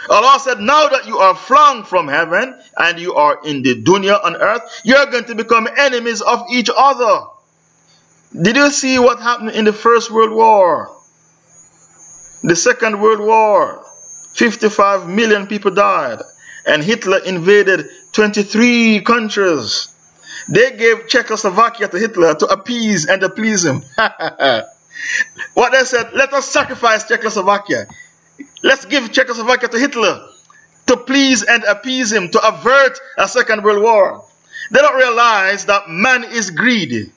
Allah said, Now that you are flung from heaven and you are in the dunya on earth, you're going to become enemies of each other. Did you see what happened in the First World War? The Second World War? 55 million people died, and Hitler invaded 23 countries. They gave Czechoslovakia to Hitler to appease and to please him. what they said, let us sacrifice Czechoslovakia. Let's give Czechoslovakia to Hitler to please and appease him, to avert a second world war. They don't realize that man is greedy.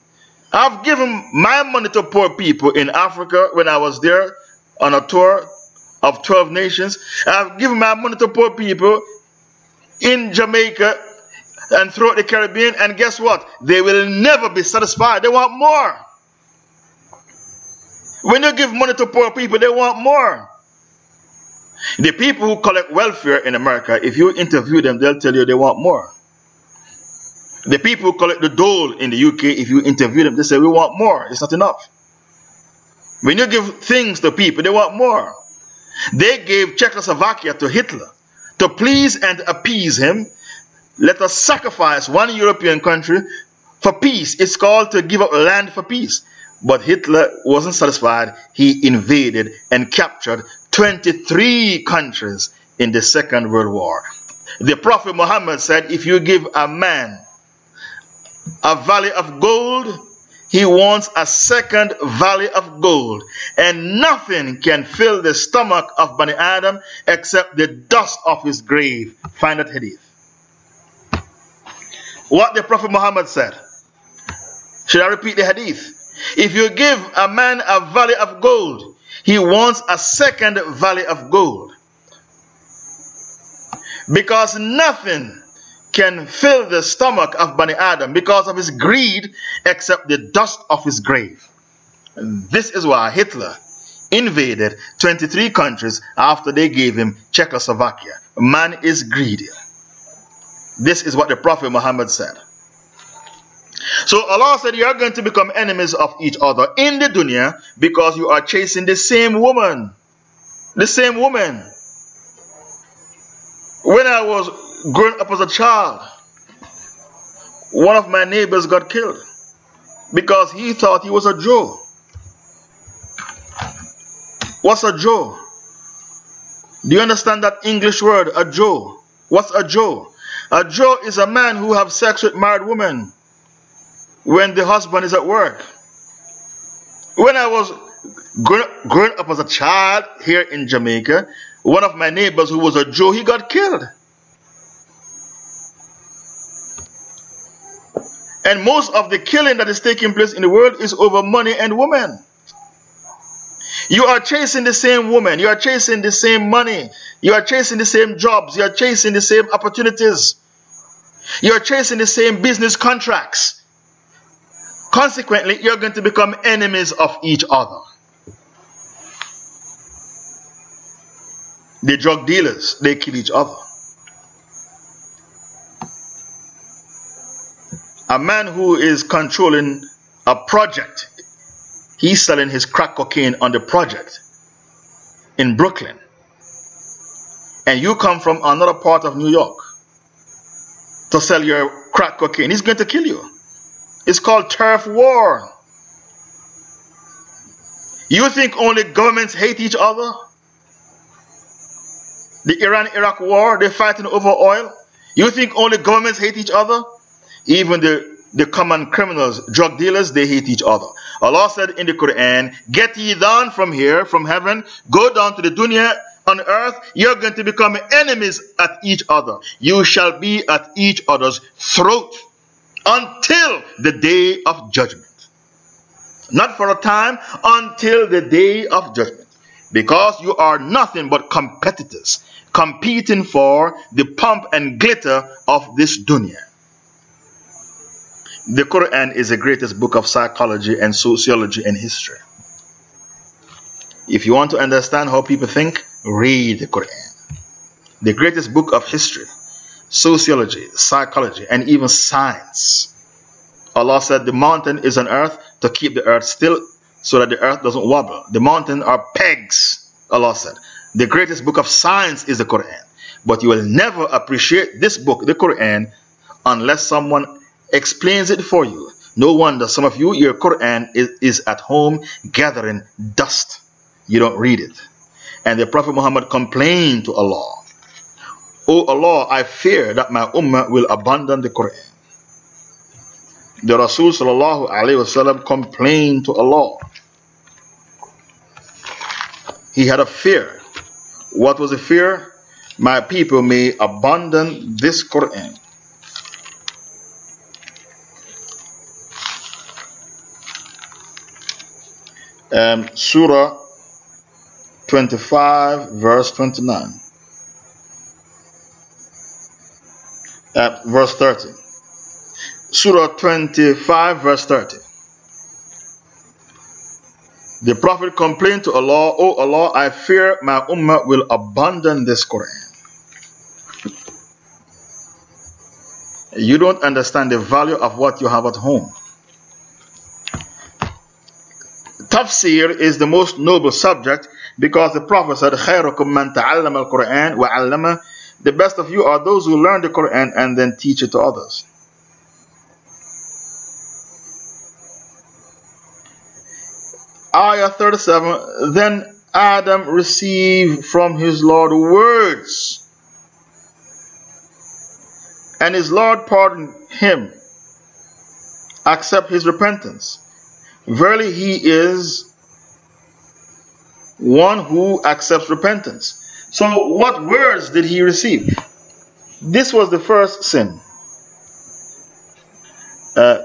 I've given my money to poor people in Africa when I was there on a tour of 12 nations. I've given my money to poor people in Jamaica and throughout the Caribbean. And guess what? They will never be satisfied. They want more. When you give money to poor people, they want more. The people who collect welfare in America, if you interview them, they'll tell you they want more. The people who collect the dole in the UK, if you interview them, they say we want more. It's not enough. When you give things to people, they want more. They gave Czechoslovakia to Hitler to please and appease him. Let us sacrifice one European country for peace. It's called to give up land for peace. But Hitler wasn't satisfied. He invaded and captured 23 countries in the Second World War. The Prophet Muhammad said, If you give a man a valley of gold, he wants a second valley of gold. And nothing can fill the stomach of Bani Adam except the dust of his grave. Find that hadith. What the Prophet Muhammad said. Should I repeat the hadith? If you give a man a valley of gold, he wants a second valley of gold. Because nothing can fill the stomach of Bani Adam because of his greed except the dust of his grave. This is why Hitler invaded 23 countries after they gave him Czechoslovakia. Man is greedy. This is what the Prophet Muhammad said. So Allah said, You are going to become enemies of each other in the dunya because you are chasing the same woman. The same woman. When I was growing up as a child, one of my neighbors got killed because he thought he was a Jew. What's a Jew? Do you understand that English word, a Jew? What's a Jew? A Jew is a man who have sex with married women when the husband is at work. When I was growing up as a child here in Jamaica, one of my neighbors who was a Jew, he got killed. And most of the killing that is taking place in the world is over money and women. You are chasing the same woman. You are chasing the same money. You are chasing the same jobs. You are chasing the same opportunities. You are chasing the same business contracts. Consequently, you're going to become enemies of each other. The drug dealers, they kill each other. A man who is controlling a project, he's selling his crack cocaine on the project in Brooklyn. And you come from another part of New York to sell your crack cocaine, he's going to kill you. It's called turf war. You think only governments hate each other? The Iran Iraq war, they're fighting over oil. You think only governments hate each other? Even the, the common criminals, drug dealers, they hate each other. Allah said in the Quran, Get ye down from here, from heaven, go down to the dunya on earth, you're going to become enemies at each other. You shall be at each other's throat until the day of judgment. Not for a time, until the day of judgment. Because you are nothing but competitors. competing for the pomp and glitter of this dunya. The Quran is the greatest book of psychology and sociology and history. If you want to understand how people think, read the Quran. The greatest book of history, sociology, psychology, and even science. Allah said the mountain is on earth to keep the earth still so that the earth doesn't wobble. The mountain are pegs, Allah said. The greatest book of science is the Quran. But you will never appreciate this book, the Quran, unless someone explains it for you. No wonder some of you, your Quran is, is at home gathering dust. You don't read it. And the Prophet Muhammad complained to Allah, O Allah, I fear that my ummah will abandon the Quran. The Rasul complained to Allah. He had a fear. What was the fear? My people may abandon this Quran. Um, Surah 25, verse 29. Uh, verse 30. Surah 25, verse 30. The Prophet complained to Allah, Oh Allah, I fear my ummah will abandon this Quran. You don't understand the value of what you have at home. Tafsir is the most noble subject because the Prophet said, خَيْرُكُمْ مَنْ تَعَلَّمَ الْقُرْآنِ وَعَلَّمَ The best of you are those who learn the Quran and then teach it to others. Ayah 37 Then Adam received from his Lord words, and his Lord pardoned him, accept his repentance. Verily, he is one who accepts repentance. So, what words did he receive? This was the first sin. Uh,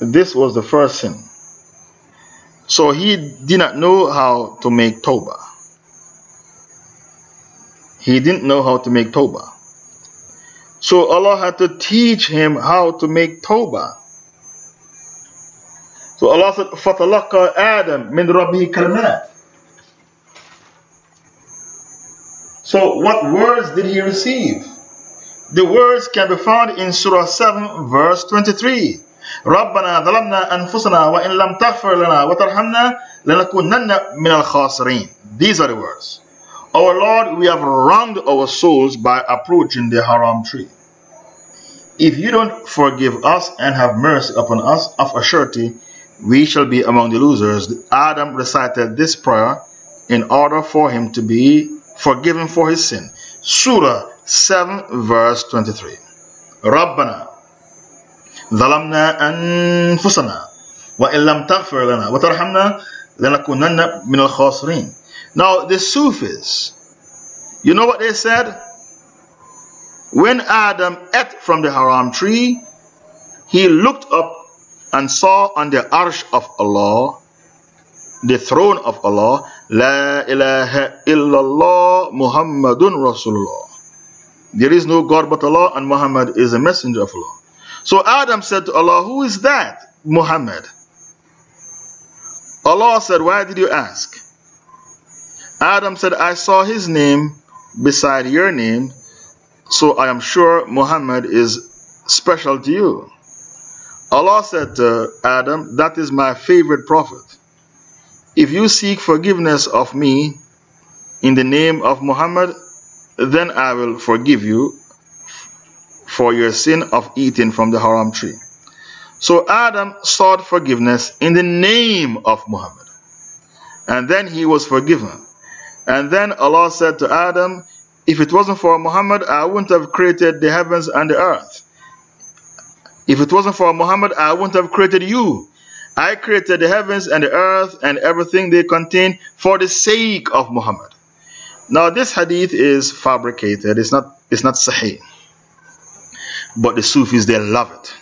this was the first sin. So he did not know how to make Tawbah. He didn't know how to make Tawbah. So Allah had to teach him how to make Tawbah. So Allah said, فَتَلَقَّى آدَمْ مِنْ رَبِّهِ كَلْمَاتٍ So what words did he receive? The words can be found in Surah 7 verse 23. ربنا ظلمنا أنفسنا وإن لم تغفر لنا وترحمنا لنكونن من الخاسرين These are the words. Our Lord, we have wronged our souls by approaching the haram tree. If you don't forgive us and have mercy upon us, of a surety, we shall be among the losers. Adam recited this prayer in order for him to be forgiven for his sin. Surah 7 verse 23. ربنا ظلمنا أنفسنا وإن لم تغفر لنا وترحمنا لنكونن من الخاسرين Now the Sufis, you know what they said? When Adam ate from the haram tree, he looked up and saw on the arsh of Allah, the throne of Allah, La ilaha illallah Muhammadun Rasulullah. There is no God but Allah and Muhammad is a messenger of Allah. So Adam said to Allah, Who is that? Muhammad. Allah said, Why did you ask? Adam said, I saw his name beside your name, so I am sure Muhammad is special to you. Allah said to Adam, That is my favorite prophet. If you seek forgiveness of me in the name of Muhammad, then I will forgive you for your sin of eating from the haram tree. So Adam sought forgiveness in the name of Muhammad. And then he was forgiven. And then Allah said to Adam, If it wasn't for Muhammad, I wouldn't have created the heavens and the earth. If it wasn't for Muhammad, I wouldn't have created you. I created the heavens and the earth and everything they contain for the sake of Muhammad. Now, this hadith is fabricated, it's not, it's not sahih. But the Sufis, they love it.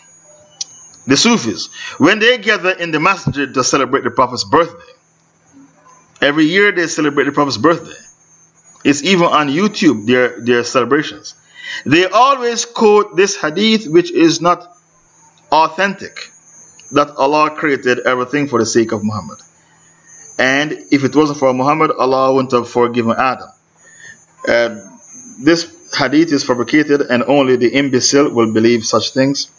The Sufis, when they gather in the masjid to celebrate the Prophet's birthday, every year they celebrate the Prophet's birthday. It's even on YouTube, their, their celebrations. They always quote this hadith, which is not authentic, that Allah created everything for the sake of Muhammad. And if it wasn't for Muhammad, Allah wouldn't have forgiven Adam. Uh, this hadith is fabricated, and only the imbecile will believe such things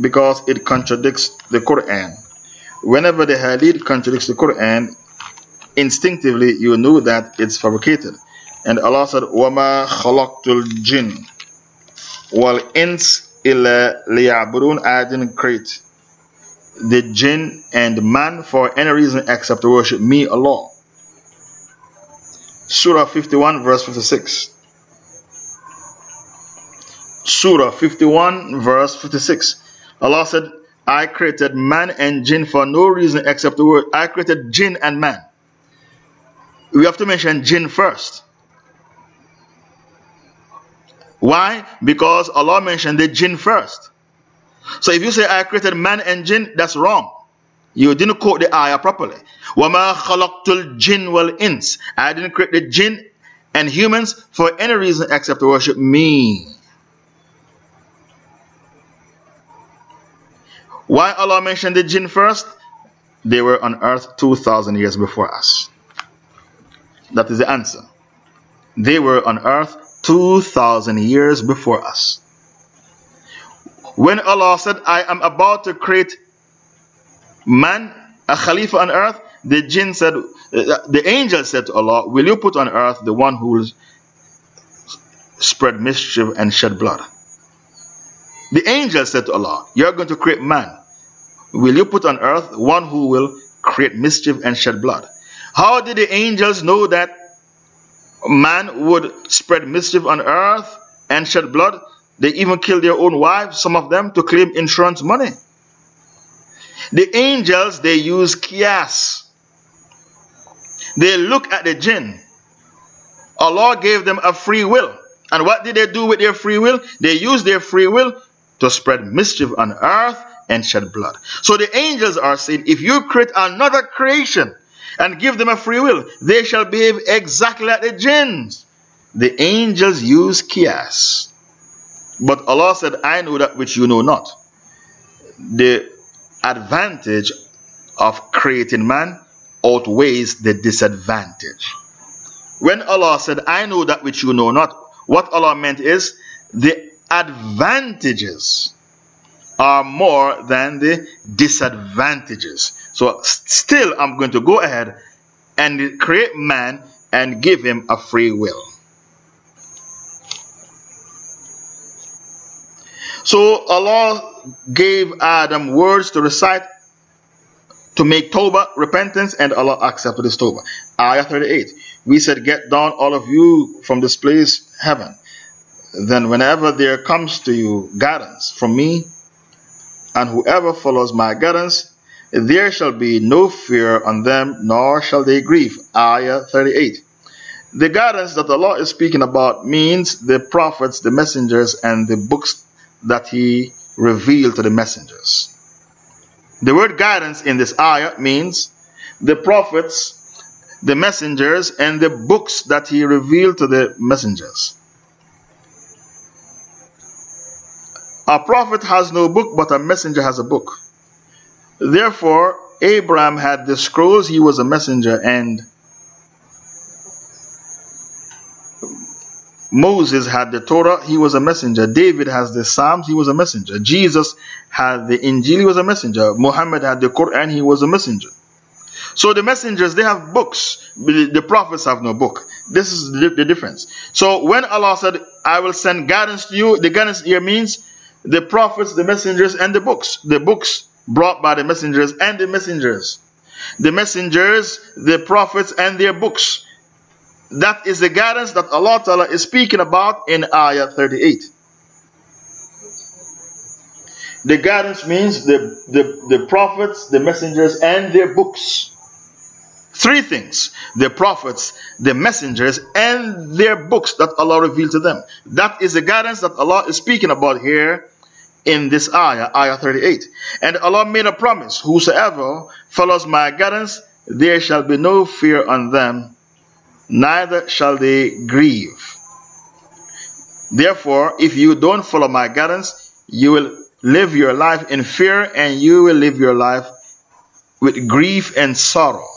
because it contradicts the Quran. Whenever the hadith contradicts the Quran, instinctively you know that it's fabricated. And Allah said, وَمَا خَلَقْتُ الْجِنِّ وَالْإِنسِ illa liya'budun, I didn't create the jinn and man for any reason except to worship me, Allah. Surah 51, verse 56. Surah 51, verse 56. Allah said, I created man and jinn for no reason except the word. I created jinn and man. We have to mention jinn first. Why? Because Allah mentioned the jinn first. So if you say I created man and jinn, that's wrong. You didn't quote the ayah properly. وَمَا خَلَقْتُ الْجِنْ وَالْإِنسِ I didn't create the jinn and humans for any reason except to worship me. Why Allah mentioned the jinn first? They were on earth 2,000 years before us. That is the answer. They were on earth 2,000 years before us. When Allah said, I am about to create man, a Khalifa on earth, the jinn said, uh, the angel said to Allah, Will you put on earth the one who will spread mischief and shed blood? The angel said to Allah, You're going to create man. Will you put on earth one who will create mischief and shed blood? How did the angels know that man would spread mischief on earth and shed blood. They even killed their own wives, some of them, to claim insurance money. The angels, they use qiyas. They look at the jinn. Allah gave them a free will. And what did they do with their free will? They used their free will to spread mischief on earth and shed blood. So the angels are saying, if you create another creation, and give them a free will. They shall behave exactly like the jinns. The angels use qiyas. But Allah said, I know that which you know not. The advantage of creating man outweighs the disadvantage. When Allah said, I know that which you know not, what Allah meant is the advantages are more than the disadvantages. So still, I'm going to go ahead and create man and give him a free will. So Allah gave Adam words to recite to make Tawbah, repentance, and Allah accepted his Tawbah. Ayah 38. We said, Get down, all of you, from this place, heaven. Then, whenever there comes to you guidance from me, and whoever follows my guidance, there shall be no fear on them, nor shall they grieve. Ayah 38. The guidance that Allah is speaking about means the prophets, the messengers, and the books that He revealed to the messengers. The word guidance in this ayah means the prophets, the messengers, and the books that He revealed to the messengers. A prophet has no book, but a messenger has a book. Therefore, Abraham had the scrolls, he was a messenger, and Moses had the Torah, he was a messenger. David has the Psalms, he was a messenger. Jesus had the Injil, he was a messenger. Muhammad had the Quran, he was a messenger. So the messengers, they have books. The prophets have no book. This is the difference. So when Allah said, I will send guidance to you, the guidance here means the prophets, the messengers, and the books. The books brought by the messengers and the messengers. The messengers, the prophets, and their books. That is the guidance that Allah Ta'ala is speaking about in Ayah 38. The guidance means the, the, the prophets, the messengers, and their books. Three things the prophets, the messengers, and their books that Allah revealed to them. That is the guidance that Allah is speaking about here in this ayah, ayah 38. And Allah made a promise Whosoever follows my guidance, there shall be no fear on them, neither shall they grieve. Therefore, if you don't follow my guidance, you will live your life in fear and you will live your life with grief and sorrow.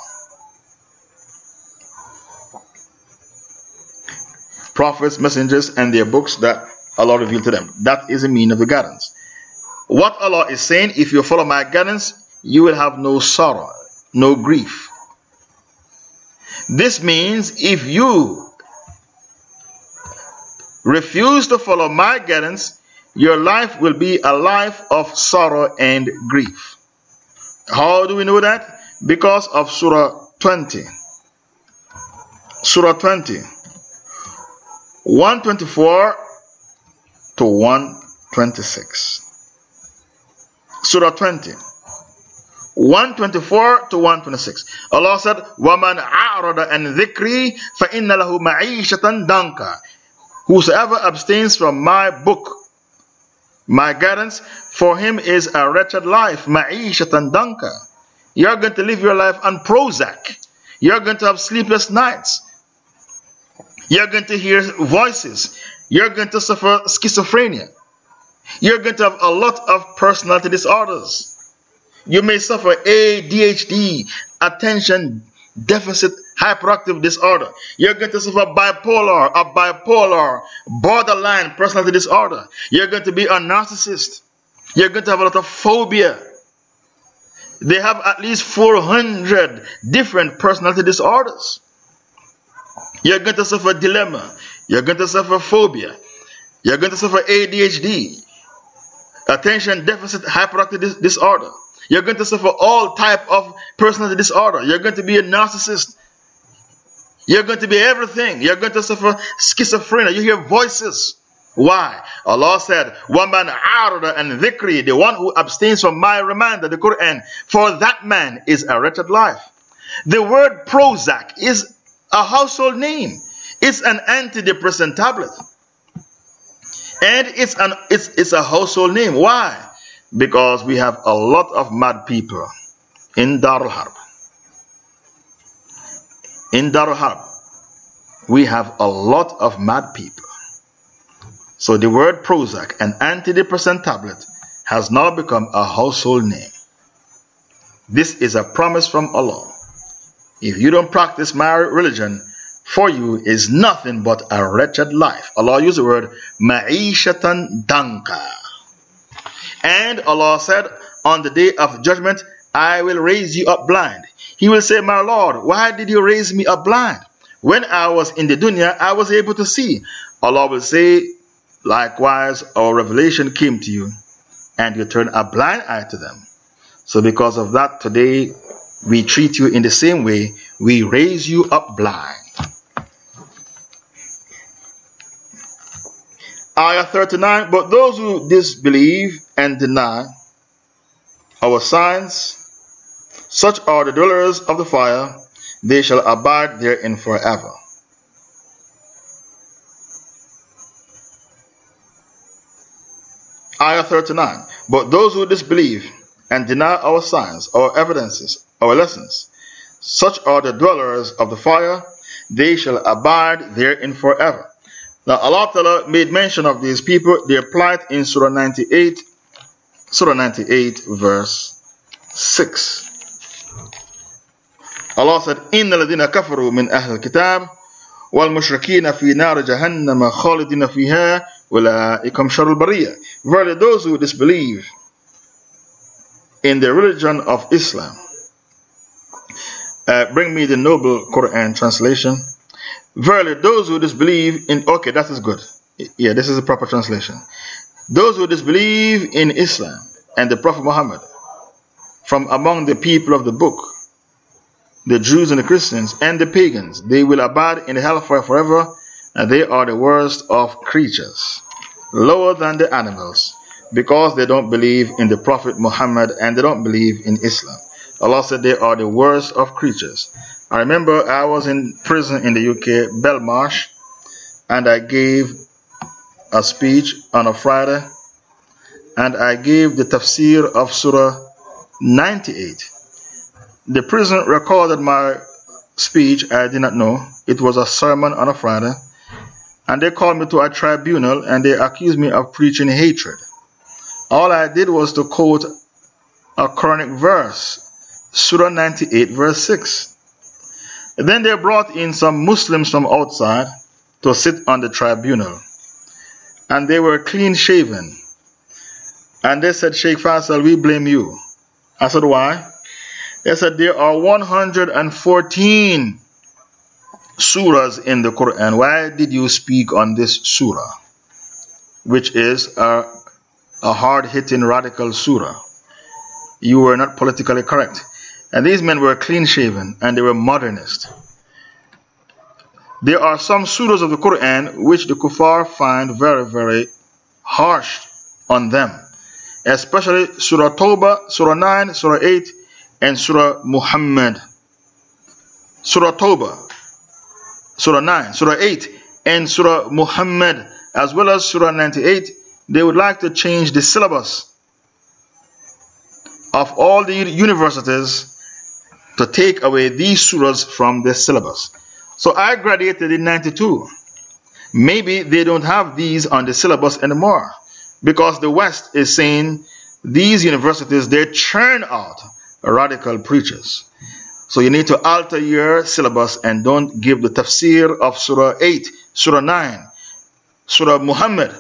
Prophets, messengers, and their books that Allah revealed to them. That is the meaning of the guidance. What Allah is saying, if you follow my guidance, you will have no sorrow, no grief. This means if you refuse to follow my guidance, your life will be a life of sorrow and grief. How do we know that? Because of Surah 20. Surah 20. 124 to 126. Surah 20. 124 to 126. Allah said, وَمَنْ أَعْرَضَ أَنْ ذِكْرِي فَإِنَّ لَهُ مَعِيشَةً دَنْكَ Whosoever abstains from my book, my guidance, for him is a wretched life. Ma'ishatan danka. You're going to live your life on Prozac. You're going to have sleepless nights. You're going to hear voices. You're going to suffer schizophrenia. You're going to have a lot of personality disorders. You may suffer ADHD, attention deficit hyperactive disorder. You're going to suffer bipolar, a bipolar, borderline personality disorder. You're going to be a narcissist. You're going to have a lot of phobia. They have at least 400 different personality disorders. You're going to suffer dilemma. You're going to suffer phobia. You're going to suffer ADHD, attention deficit hyperactive disorder. You're going to suffer all type of personality disorder. You're going to be a narcissist. You're going to be everything. You're going to suffer schizophrenia. You hear voices. Why? Allah said, Waman arada and dhikri, the one who abstains from my reminder, the Quran, for that man is a wretched life. The word Prozac is a household name. It's an antidepressant tablet. And it's an it's it's a household name. Why? Because we have a lot of mad people in Darul Harb. In Darul Harb, we have a lot of mad people. So the word Prozac, an antidepressant tablet, has now become a household name. This is a promise from Allah. If you don't practice my religion, for you is nothing but a wretched life. Allah used the word ma'ishatan danka. And Allah said, On the day of judgment, I will raise you up blind. He will say, My Lord, why did you raise me up blind? When I was in the dunya, I was able to see. Allah will say, Likewise, our revelation came to you, and you turned a blind eye to them. So, because of that, today we treat you in the same way. We raise you up blind. Ayah 39 But those who disbelieve and deny our signs, such are the dwellers of the fire, they shall abide therein forever. Ayah 39 But those who disbelieve and deny our signs, our evidences, our lessons, such are the dwellers of the fire, they shall abide therein forever. Now Allah Ta'ala made mention of these people, they applied in Surah 98, Surah 98 verse 6. Allah said, إِنَّ الَّذِينَ كَفَرُوا مِنْ أَهْلِ الْكِتَابِ وَالْمُشْرِكِينَ فِي نَارِ جَهَنَّمَ خَالِدِينَ فِيهَا وَلَائِكَمْ شَرُ الْبَرِيَّةِ Verily those who disbelieve in the religion of Islam. uh, bring me the Noble Quran translation. Verily, those who disbelieve in. Okay, that is good. Yeah, this is a proper translation. Those who disbelieve in Islam and the Prophet Muhammad from among the people of the book, the Jews and the Christians and the pagans, they will abide in the hellfire forever, and they are the worst of creatures, lower than the animals, because they don't believe in the Prophet Muhammad and they don't believe in Islam. Allah said they are the worst of creatures. I remember I was in prison in the UK, Belmarsh, and I gave a speech on a Friday, and I gave the tafsir of Surah 98. The prison recorded my speech I did not know. It was a sermon on a Friday. And they called me to a tribunal and they accused me of preaching hatred. All I did was to quote a Quranic verse, Surah 98, verse 6. then they brought in some Muslims from outside to sit on the tribunal. And they were clean shaven. And they said, Sheikh Faisal, we blame you. I said, Why? They said, There are 114 surahs in the Quran. Why did you speak on this surah? Which is a, a hard hitting radical surah. You were not politically correct. And these men were clean shaven and they were modernist. There are some surahs of the Quran which the kuffar find very, very harsh on them especially Surah Tawbah, Surah 9, Surah 8, and Surah Muhammad. Surah Tawbah, Surah 9, Surah 8, and Surah Muhammad, as well as Surah 98, they would like to change the syllabus of all the universities to take away these surahs from the syllabus. So I graduated in 92. Maybe they don't have these on the syllabus anymore because the West is saying these universities they churn out radical preachers. So you need to alter your syllabus and don't give the tafsir of Surah 8, Surah 9, Surah Muhammad,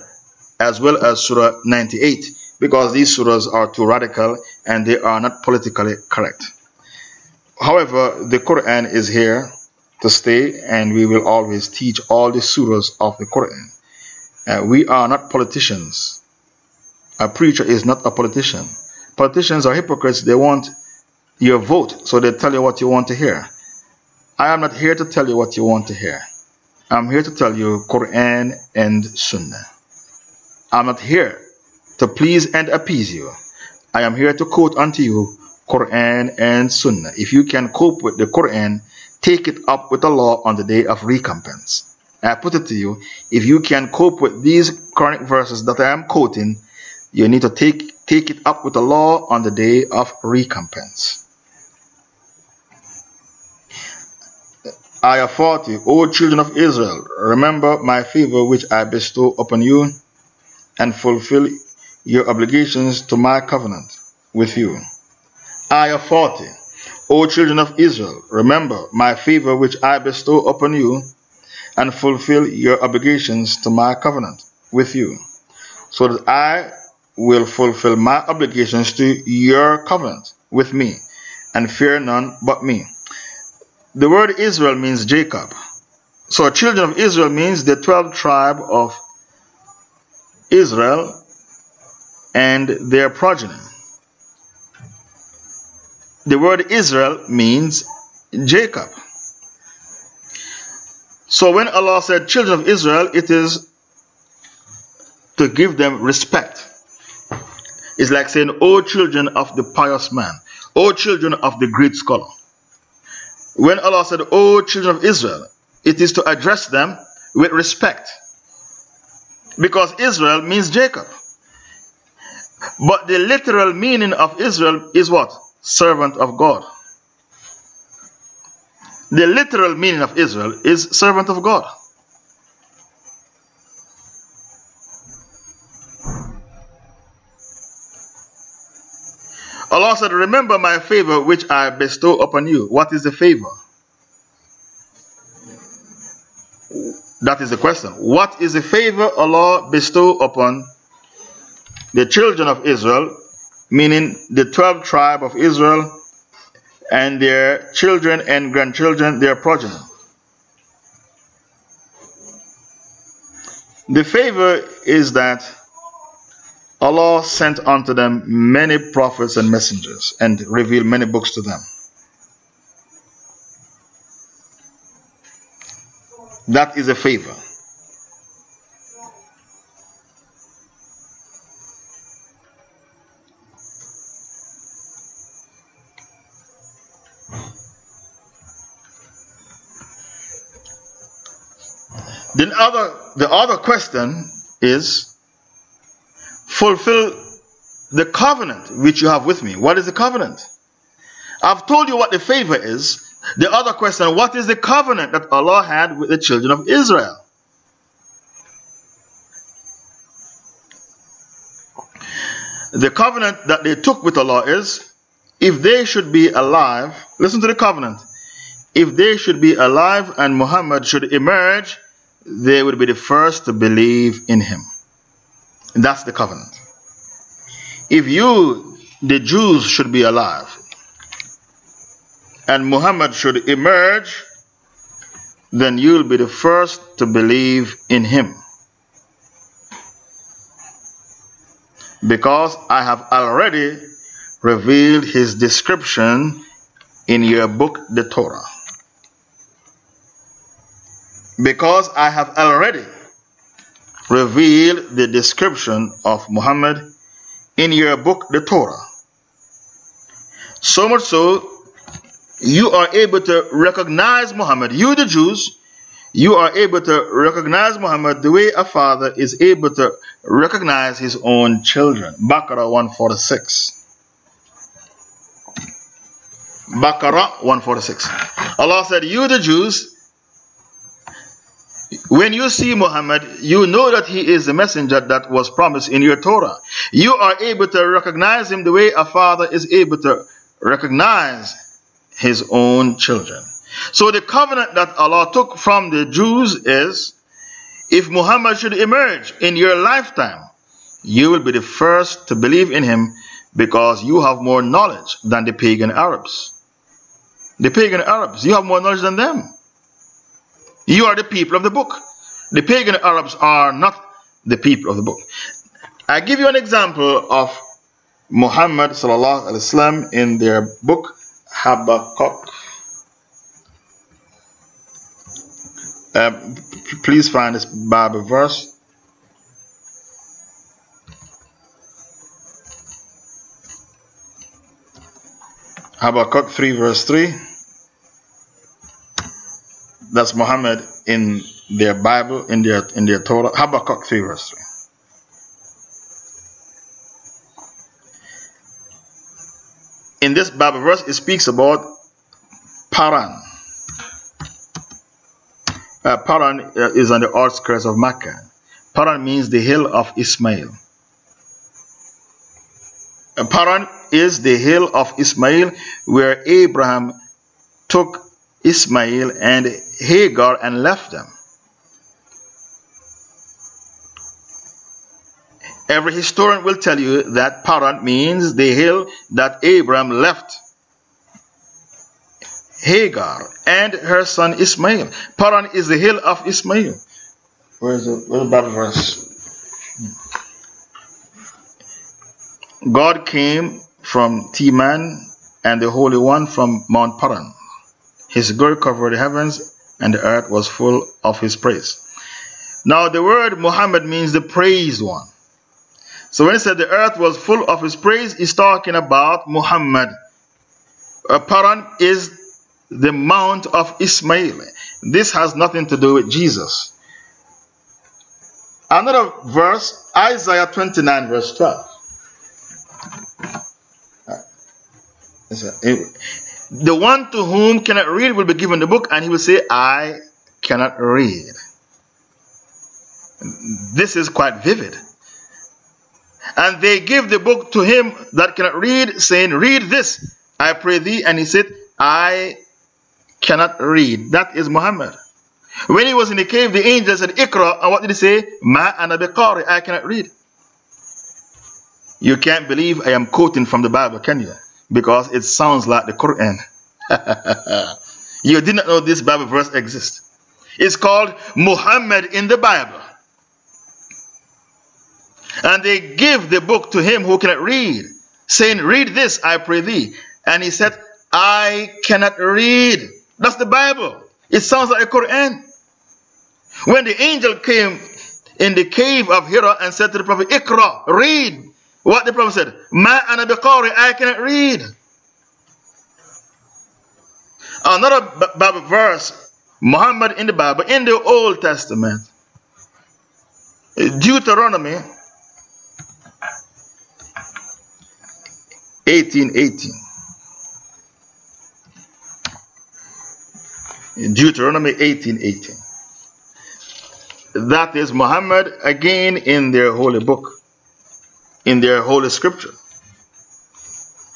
as well as Surah 98, because these surahs are too radical and they are not politically correct. However, the Quran is here to stay, and we will always teach all the surahs of the Quran. Uh, we are not politicians. A preacher is not a politician. Politicians are hypocrites. They want your vote, so they tell you what you want to hear. I am not here to tell you what you want to hear. I'm here to tell you Quran and Sunnah. I'm not here to please and appease you. I am here to quote unto you Quran and Sunnah. If you can cope with the Quran, take it up with Allah on the day of recompense. I put it to you, if you can cope with these Quranic verses that I am quoting, you need to take, take it up with Allah on the day of recompense. Ayah 40 O children of Israel, remember my favor which I bestow upon you, and fulfill your obligations to my covenant with you. Ayah 40 O children of Israel, remember my favor which I bestow upon you, and fulfill your obligations to my covenant with you, so that I will fulfill my obligations to your covenant with me, and fear none but me. The word Israel means Jacob. So, children of Israel means the 12 tribe of Israel and their progeny. The word Israel means Jacob. So, when Allah said children of Israel, it is to give them respect. It's like saying, O children of the pious man, O children of the great scholar. When Allah said, O children of Israel, it is to address them with respect. Because Israel means Jacob. But the literal meaning of Israel is what? Servant of God. The literal meaning of Israel is servant of God. Allah said, Remember my favor which I bestow upon you. What is the favor? That is the question. What is the favor Allah bestow upon the children of Israel, meaning the 12 tribe of Israel and their children and grandchildren, their progeny? The favor is that Allah sent unto them many prophets and messengers and revealed many books to them. That is a favor. Other, the other question is fulfill the covenant which you have with me. What is the covenant? I've told you what the favor is, The other question what is the covenant that Allah had with the children of Israel? The covenant that they took with Allah is if they should be alive, listen to the covenant. If they should be alive and Muhammad should emerge, they would be the first to believe in him. That's the covenant. If you, the Jews, should be alive and Muhammad should emerge, then you'll be the first to believe in him. Because I have already revealed his description in your book, the Torah. Because I have already revealed the description of Muhammad in your book, the Torah. So much so, you are able to recognize Muhammad. You, the Jews, you are able to recognize Muhammad the way a father is able to recognize his own children. Baqarah 146. Baqarah 146. Allah said, You, the Jews, when you see Muhammad, you know that he is the messenger that was promised in your Torah. You are able to recognize him the way a father is able to recognize his own children. So the covenant that Allah took from the Jews is if Muhammad should emerge in your lifetime, you will be the first to believe in him because you have more knowledge than the pagan Arabs. The pagan Arabs, you have more knowledge than them. You are the people of the book. The pagan Arabs are not the people of the book. I give you an example of Muhammad in their book Habakkuk. Uh, please find this Bible verse. Habakkuk 3 verse 3. That's Muhammad in their Bible, in their in their Torah. Habakkuk 3 verse 3. in this Bible verse, it speaks about Paran. Uh, Paran uh, is on the outskirts of Mecca. Paran means the hill of Ismail. Uh, Paran is the hill of Ismail where Abraham took Ismail and Hagar and left them. Every historian will tell you that Paran means the hill that Abraham left Hagar and her son Ismail. Paran is the hill of Ismail. Where is the, where's the Bible verse? God came from Teman and the Holy One from Mount Paran. His glory covered the heavens and the earth was full of his praise. Now the word Muhammad means the praised one. So when he said the earth was full of his praise, he's talking about Muhammad. Uh, Paran is the mount of Ismail. This has nothing to do with Jesus. Another verse, Isaiah 29, verse 12. The one to whom cannot read will be given the book, and he will say, I cannot read. This is quite vivid. And they give the book to him that cannot read, saying, Read this, I pray thee. And he said, I cannot read. That is Muhammad. When he was in the cave, the angel said, Ikra. And what did he say? Ma ana biqari. I cannot read. You can't believe I am quoting from the Bible, can you? Because it sounds like the Quran. you did not know this Bible verse exists. It's called Muhammad in the Bible. And they give the book to him who cannot read, saying, Read this, I pray thee. And he said, I cannot read. That's the Bible. It sounds like a Quran. When the angel came in the cave of Hira and said to the prophet, Ikra, read. What the prophet said, Ma ana biqari, I cannot read. Another Bible verse, Muhammad in the Bible, in the Old Testament, Deuteronomy 1818. Deuteronomy 18 18. That is Muhammad again in their holy book, in their holy scripture,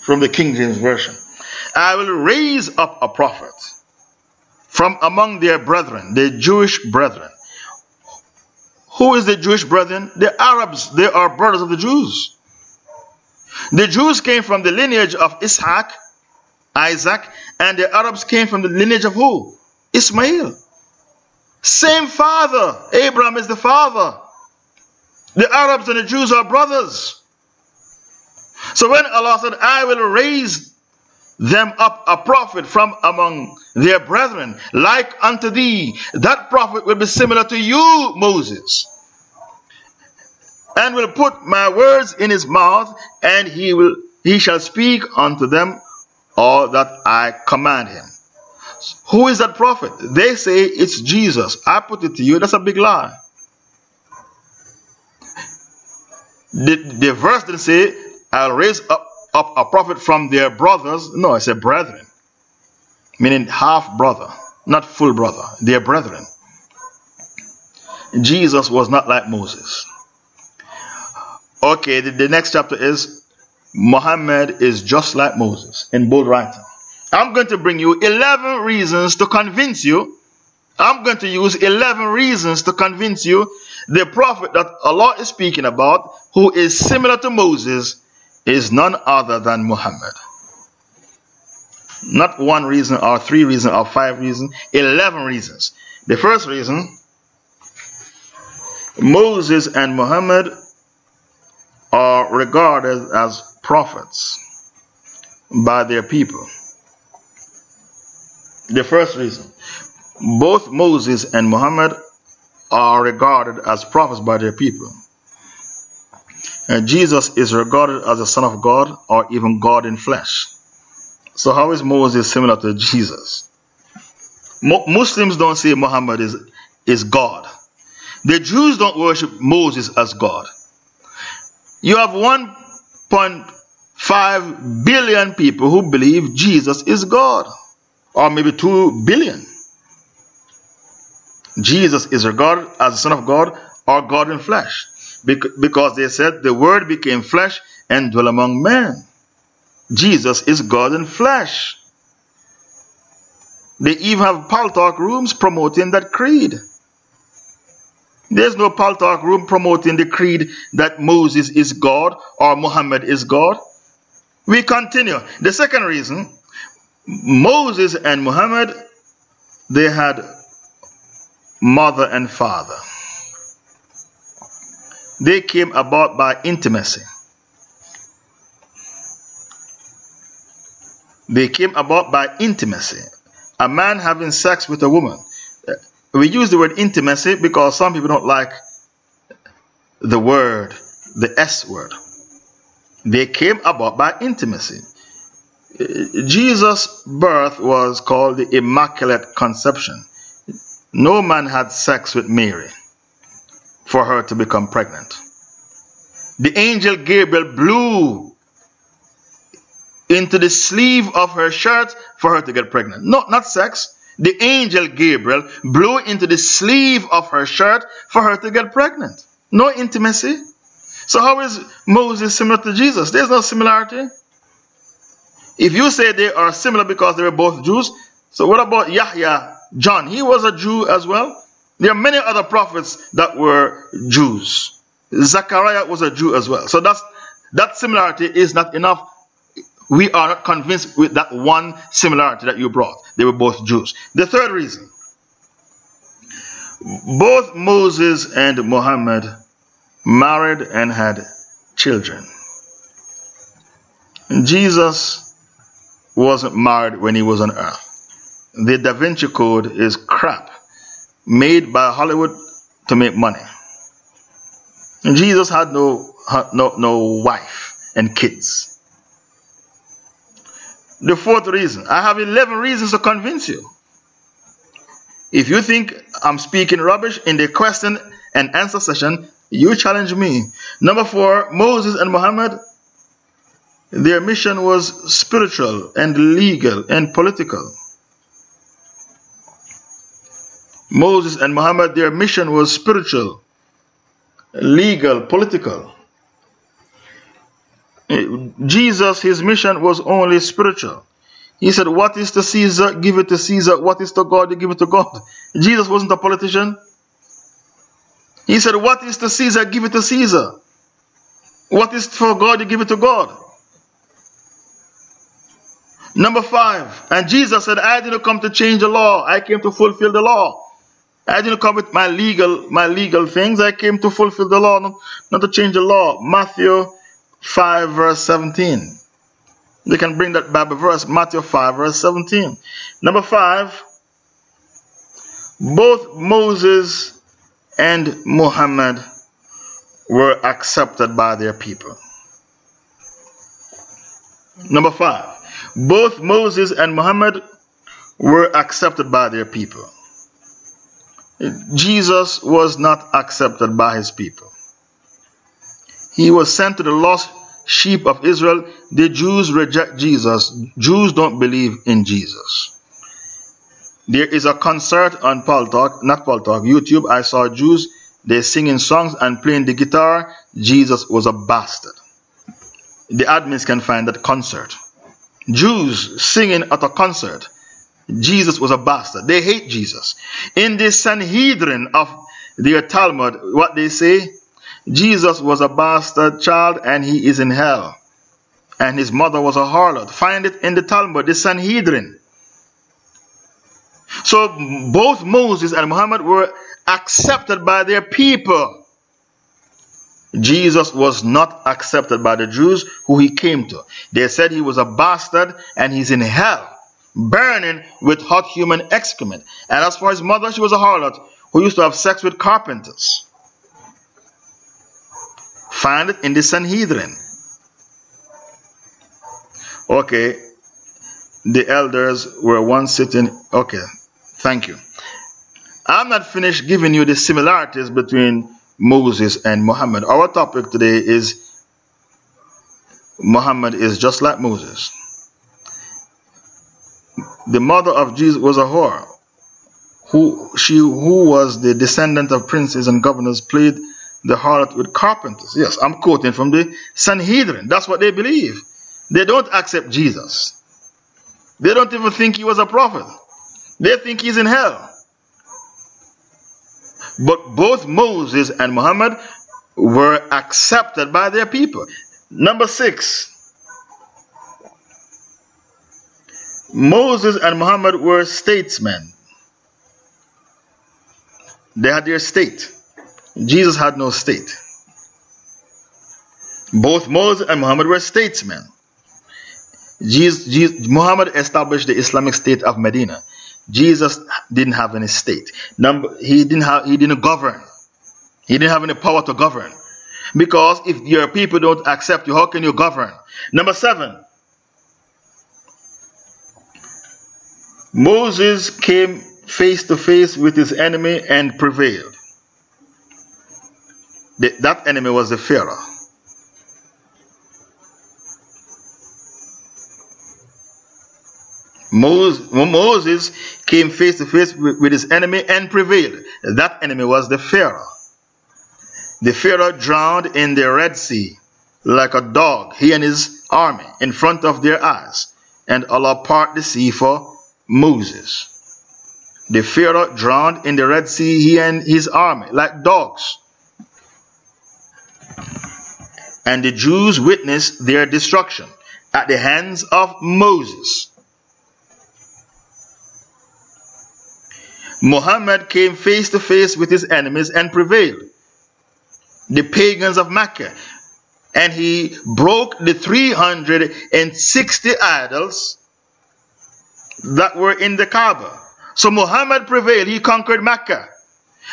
from the King James Version. I will raise up a prophet from among their brethren, the Jewish brethren. Who is the Jewish brethren? The Arabs, they are brothers of the Jews. The Jews came from the lineage of Ishaq, Isaac, and the Arabs came from the lineage of who? Ismail. Same father. Abraham is the father. The Arabs and the Jews are brothers. So when Allah said, I will raise them up a prophet from among their brethren, like unto thee, that prophet will be similar to you, Moses. And will put my words in his mouth, and he will he shall speak unto them all that I command him. Who is that prophet? They say it's Jesus. I put it to you, that's a big lie. The, the verse didn't say, I'll raise up, up a prophet from their brothers. No, it said brethren, meaning half brother, not full brother. Their brethren. Jesus was not like Moses. Okay, the, the next chapter is Muhammad is just like Moses in bold writing. I'm going to bring you 11 reasons to convince you. I'm going to use 11 reasons to convince you the prophet that Allah is speaking about, who is similar to Moses, is none other than Muhammad. Not one reason, or three reasons, or five reasons, 11 reasons. The first reason Moses and Muhammad are regarded as prophets by their people. The first reason both Moses and Muhammad are regarded as prophets by their people. And Jesus is regarded as the Son of God or even God in flesh. So, how is Moses similar to Jesus? Mo Muslims don't say Muhammad is, is God. The Jews don't worship Moses as God. You have 1.5 billion people who believe Jesus is God or maybe 2 billion. Jesus is regarded as the Son of God or God in flesh because they said the Word became flesh and dwelt among men. Jesus is God in flesh. They even have Paltalk rooms promoting that creed. There's no Paltalk room promoting the creed that Moses is God or Muhammad is God. We continue. The second reason Moses and Muhammad, they had mother and father. They came about by intimacy. They came about by intimacy. A man having sex with a woman. Uh, we use the word intimacy because some people don't like the word, the S word. They came about by intimacy. Uh, Jesus' birth was called the Immaculate Conception. No man had sex with Mary for her to become pregnant. The angel Gabriel blew into the sleeve of her shirt for her to get pregnant. No, not sex. The angel Gabriel blew into the sleeve of her shirt for her to get pregnant. No intimacy. So, how is Moses similar to Jesus? There's no similarity. If you say they are similar because they were both Jews, so what about Yahya, John? He was a Jew as well. There are many other prophets that were Jews. Zechariah was a Jew as well. So that's that similarity is not enough. We are not convinced with that one similarity that you brought. They were both Jews. The third reason both Moses and Muhammad married and had children. Jesus wasn't married when he was on earth. The Da Vinci Code is crap, made by Hollywood to make money. Jesus had no, no, no wife and kids. The fourth reason, I have 11 reasons to convince you. If you think I'm speaking rubbish in the question and answer session, you challenge me. Number four, Moses and Muhammad their mission was spiritual and legal and political. Moses and Muhammad, their mission was spiritual, legal, political. Eh, Jesus, his mission was only spiritual. He said, What is to Caesar, give it to Caesar. What is to God, give it to God. Jesus wasn't a politician. He said, What is to Caesar, give it to Caesar. What is for God, you give it to God. Number five, and Jesus said, I didn't come to change the law, I came to fulfill the law. I didn't come with my legal my legal things, I came to fulfill the law, not, not to change the law. Matthew 5, verse 17. You can bring that Bible verse, Matthew 5, verse 17. Number 5, both Moses and Muhammad were accepted by their people. Number 5, both Moses and Muhammad were accepted by their people. Jesus was not accepted by his people. He was sent to the lost sheep of Israel. The Jews reject Jesus. Jews don't believe in Jesus. There is a concert on Paltalk, not Paltalk, YouTube. I saw Jews, they're singing songs and playing the guitar. Jesus was a bastard. The admins can find that concert. Jews singing at a concert. Jesus was a bastard. They hate Jesus. In the Sanhedrin of their Talmud, what they say, Jesus was a bastard child and he is in hell. And his mother was a harlot. Find it in the Talmud, the Sanhedrin. So both Moses and Muhammad were accepted by their people. Jesus was not accepted by the Jews who he came to. They said he was a bastard and he's in hell, burning with hot human excrement. And as for his mother, she was a harlot who used to have sex with carpenters. Find it in the Sanhedrin. Okay, the elders were once sitting. Okay, thank you. I'm not finished giving you the similarities between Moses and Muhammad. Our topic today is Muhammad is just like Moses. The mother of Jesus was a whore. Who she who was the descendant of princes and governors played the harlot with carpenters. Yes, I'm quoting from the Sanhedrin. That's what they believe. They don't accept Jesus. They don't even think he was a prophet. They think he's in hell. But both Moses and Muhammad were accepted by their people. Number six, Moses and Muhammad were statesmen. They had their state. Jesus had no state. Both Moses and Muhammad were statesmen. Jesus, Jesus, Muhammad established the Islamic State of Medina. Jesus didn't have any state. Number, he didn't have, he didn't govern. He didn't have any power to govern. Because if your people don't accept you, how can you govern? Number seven, Moses came face to face with his enemy and prevailed. That enemy was the Pharaoh. Moses, came face to face with his enemy and prevailed. That enemy was the Pharaoh. The Pharaoh drowned in the Red Sea like a dog, he and his army, in front of their eyes. And Allah parted the sea for Moses. The Pharaoh drowned in the Red Sea, he and his army, like dogs and the Jews witnessed their destruction at the hands of Moses. Muhammad came face to face with his enemies and prevailed, the pagans of Mecca, and he broke the 360 idols that were in the Kaaba. So Muhammad prevailed, he conquered Mecca.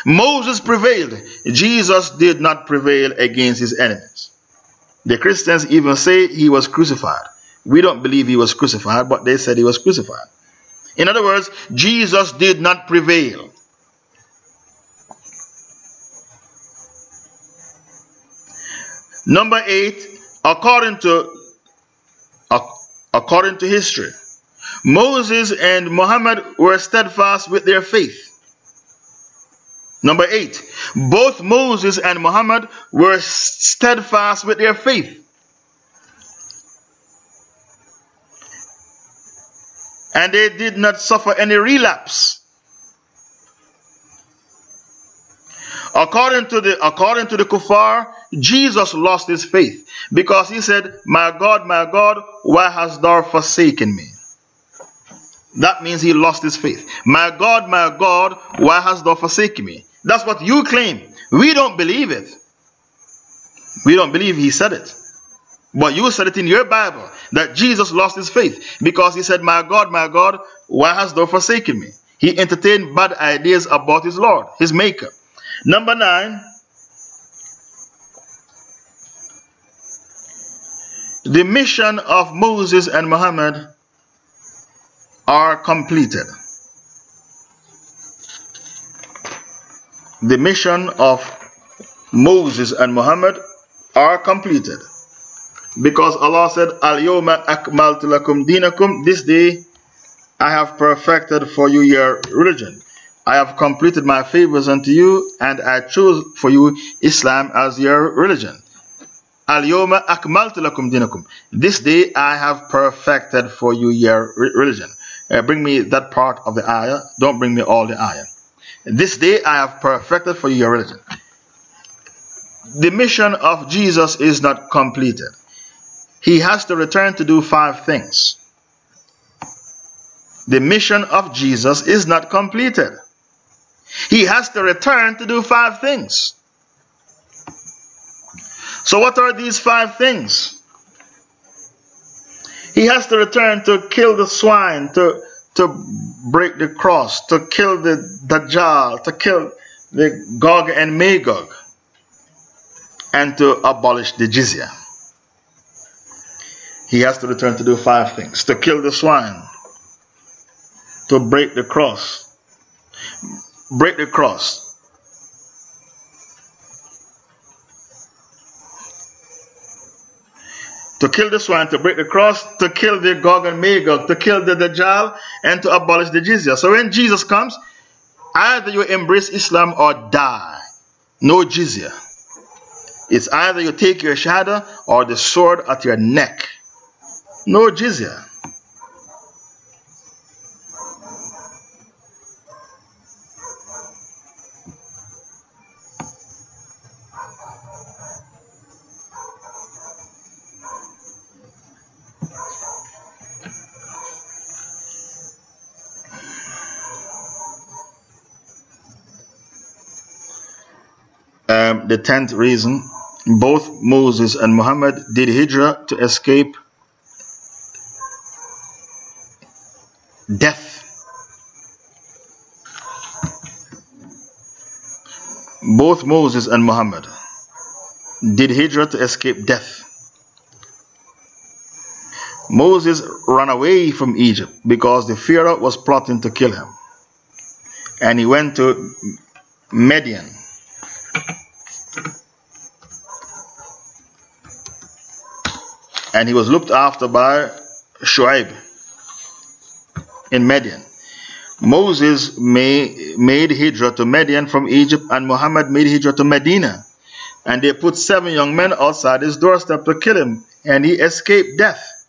Moses prevailed, Jesus did not prevail against his enemies. The Christians even say he was crucified. We don't believe he was crucified, but they said he was crucified. In other words, Jesus did not prevail. Number eight, according to according to history, Moses and Muhammad were steadfast with their faith. Number eight, both Moses and Muhammad were steadfast with their faith. And they did not suffer any relapse. According to the according to the kuffar, Jesus lost his faith because he said, My God, my God, why hast thou forsaken me? That means he lost his faith. My God, my God, why hast thou forsaken me? That's what you claim. We don't believe it. We don't believe he said it. But you said it in your Bible that Jesus lost his faith because he said, My God, my God, why hast thou forsaken me? He entertained bad ideas about his Lord, his Maker. Number nine, the mission of Moses and Muhammad are completed. The mission of Moses and Muhammad are completed. Because Allah said, Al Yawma Akmaltu Lakum Dinakum, this day I have perfected for you your religion. I have completed my favors unto you, and I chose for you Islam as your religion. Al Yoma Akmaltu Lakum Dinakum. This day I have perfected for you your religion. Uh, bring me that part of the ayah. Don't bring me all the ayah. This day I have perfected for you your religion. The mission of Jesus is not completed. He has to return to do five things. The mission of Jesus is not completed. He has to return to do five things. So, what are these five things? He has to return to kill the swine, to, to break the cross, to kill the Dajjal, to kill the Gog and Magog, and to abolish the jizya. He has to return to do five things to kill the swine, to break the cross, break the cross. To kill the swine, to break the cross, to kill the Gog and Magog, to kill the Dajjal, and to abolish the jizya. So when Jesus comes, either you embrace Islam or die. No jizya. It's either you take your shahada or the sword at your neck. No jizya. Um, the tenth reason both Moses and Muhammad did hijrah to escape death. Both Moses and Muhammad did hijrah to escape death. Moses ran away from Egypt because the Pharaoh was plotting to kill him. And he went to Midian and he was looked after by Shuaib in Midian. Moses made Hijrah to Midian from Egypt, and Muhammad made Hijrah to Medina. And they put seven young men outside his doorstep to kill him, and he escaped death.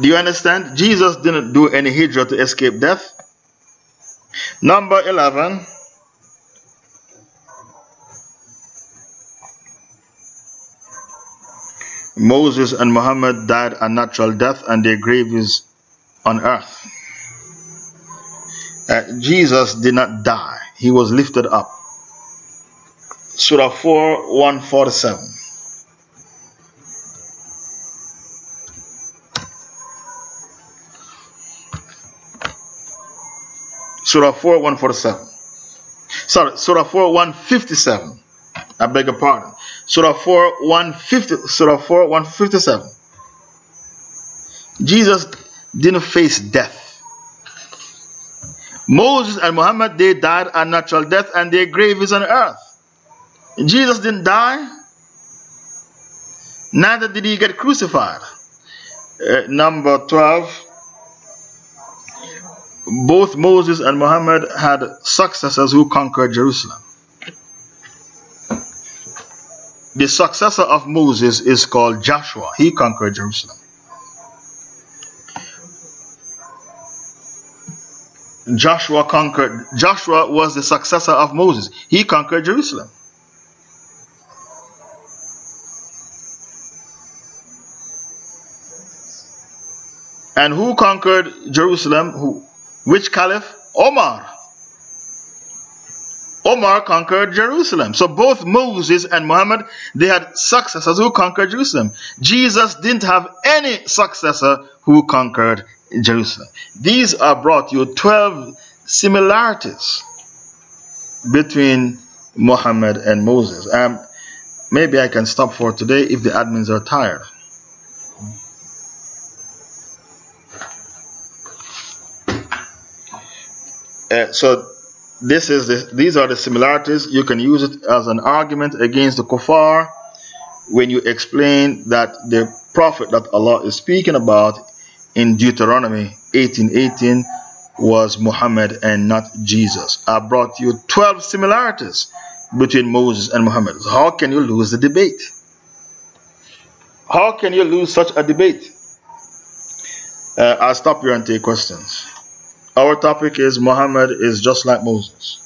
Do you understand? Jesus didn't do any hijrah to escape death. Number 11. Moses and Muhammad died a natural death and their grave is on earth. Uh, Jesus did not die, he was lifted up. Surah 4 147. Surah 4 147. Sorry, Surah 4 157. I beg your pardon. Surah 4 150. Surah 4 157. Jesus didn't face death. Moses and Muhammad, they died a natural death and their grave is on earth. Jesus didn't die, neither did he get crucified. Uh, number 12 both Moses and Muhammad had successors who conquered Jerusalem. The successor of Moses is called Joshua. He conquered Jerusalem. Joshua conquered, Joshua was the successor of Moses. He conquered Jerusalem. And who conquered Jerusalem? Who, which caliph? Omar. Omar conquered Jerusalem. So both Moses and Muhammad, they had successors who conquered Jerusalem. Jesus didn't have any successor who conquered Jerusalem. These are brought you 12 similarities between Muhammad and Moses. Um, maybe I can stop for today if the admins are tired. Uh, so this is the, these are the similarities. You can use it as an argument against the kuffar when you explain that the prophet that Allah is speaking about in Deuteronomy 18:18 was Muhammad and not Jesus. I brought you 12 similarities between Moses and Muhammad. How can you lose the debate? How can you lose such a debate? Uh, I'll stop here and take questions. Our topic is Muhammad is just like Moses.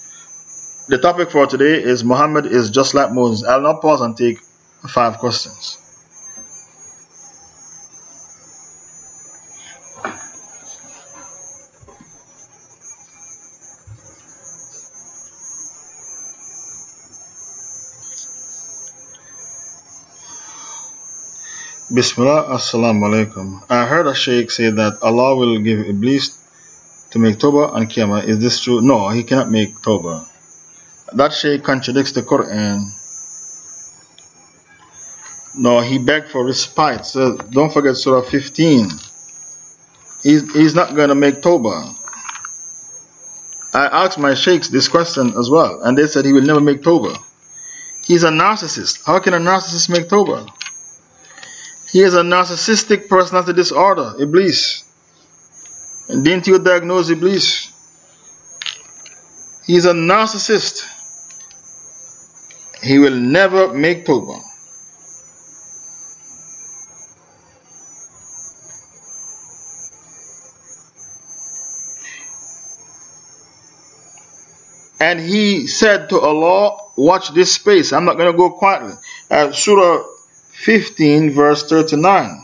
The topic for today is Muhammad is just like Moses. I'll now pause and take five questions. Bismillah, Assalamu alaikum. I heard a sheikh say that Allah will give Iblis to make Toba and Qiyamah. Is this true? No, he cannot make Toba. That shaykh contradicts the Quran. No, he begged for respite. So don't forget Surah 15. He's, he's not going to make Toba. I asked my sheikhs this question as well, and they said he will never make Toba. He's a narcissist. How can a narcissist make Toba? He is a narcissistic personality disorder, Iblis. Didn't you diagnose Iblis? He's a narcissist. He will never make Tawbah. And he said to Allah, Watch this space. I'm not going to go quietly. Uh, Surah 15, verse 39.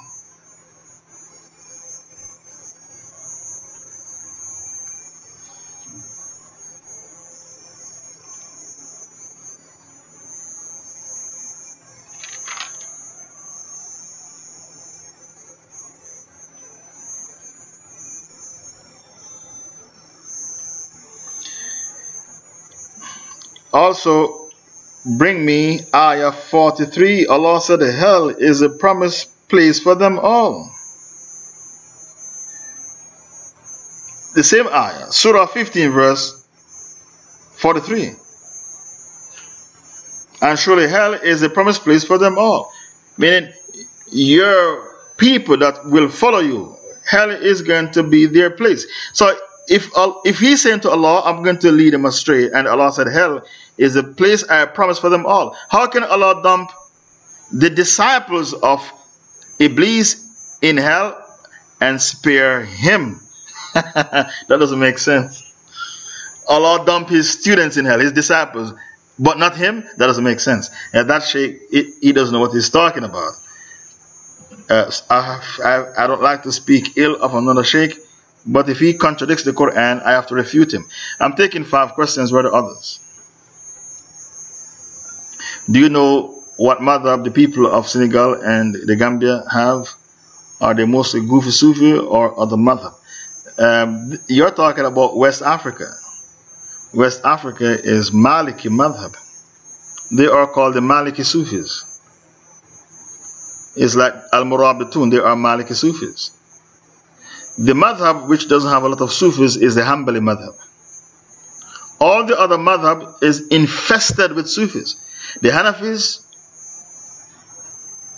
Also, bring me ayah 43. Allah said, Hell is a promised place for them all. The same ayah, Surah 15, verse 43. And surely hell is a promised place for them all. Meaning, your people that will follow you, hell is going to be their place. So, if, if he's saying to Allah, I'm going to lead them astray, and Allah said, Hell is a place I promise for them all. How can Allah dump the disciples of Iblis in hell and spare him? that doesn't make sense. Allah dump his students in hell, his disciples, but not him? That doesn't make sense. And that sheikh, he doesn't know what he's talking about. Uh, I, I, I don't like to speak ill of another sheikh, but if he contradicts the Quran, I have to refute him. I'm taking five questions. Where the others? Do you know what madhab the people of Senegal and the Gambia have? Are they mostly Gufi Sufi or other madhab? Um, you're talking about West Africa. West Africa is Maliki madhab. They are called the Maliki Sufis. It's like Al Murabitun, they are Maliki Sufis. The madhab which doesn't have a lot of Sufis is the Hanbali madhab. All the other madhab is infested with Sufis. The Hanafis,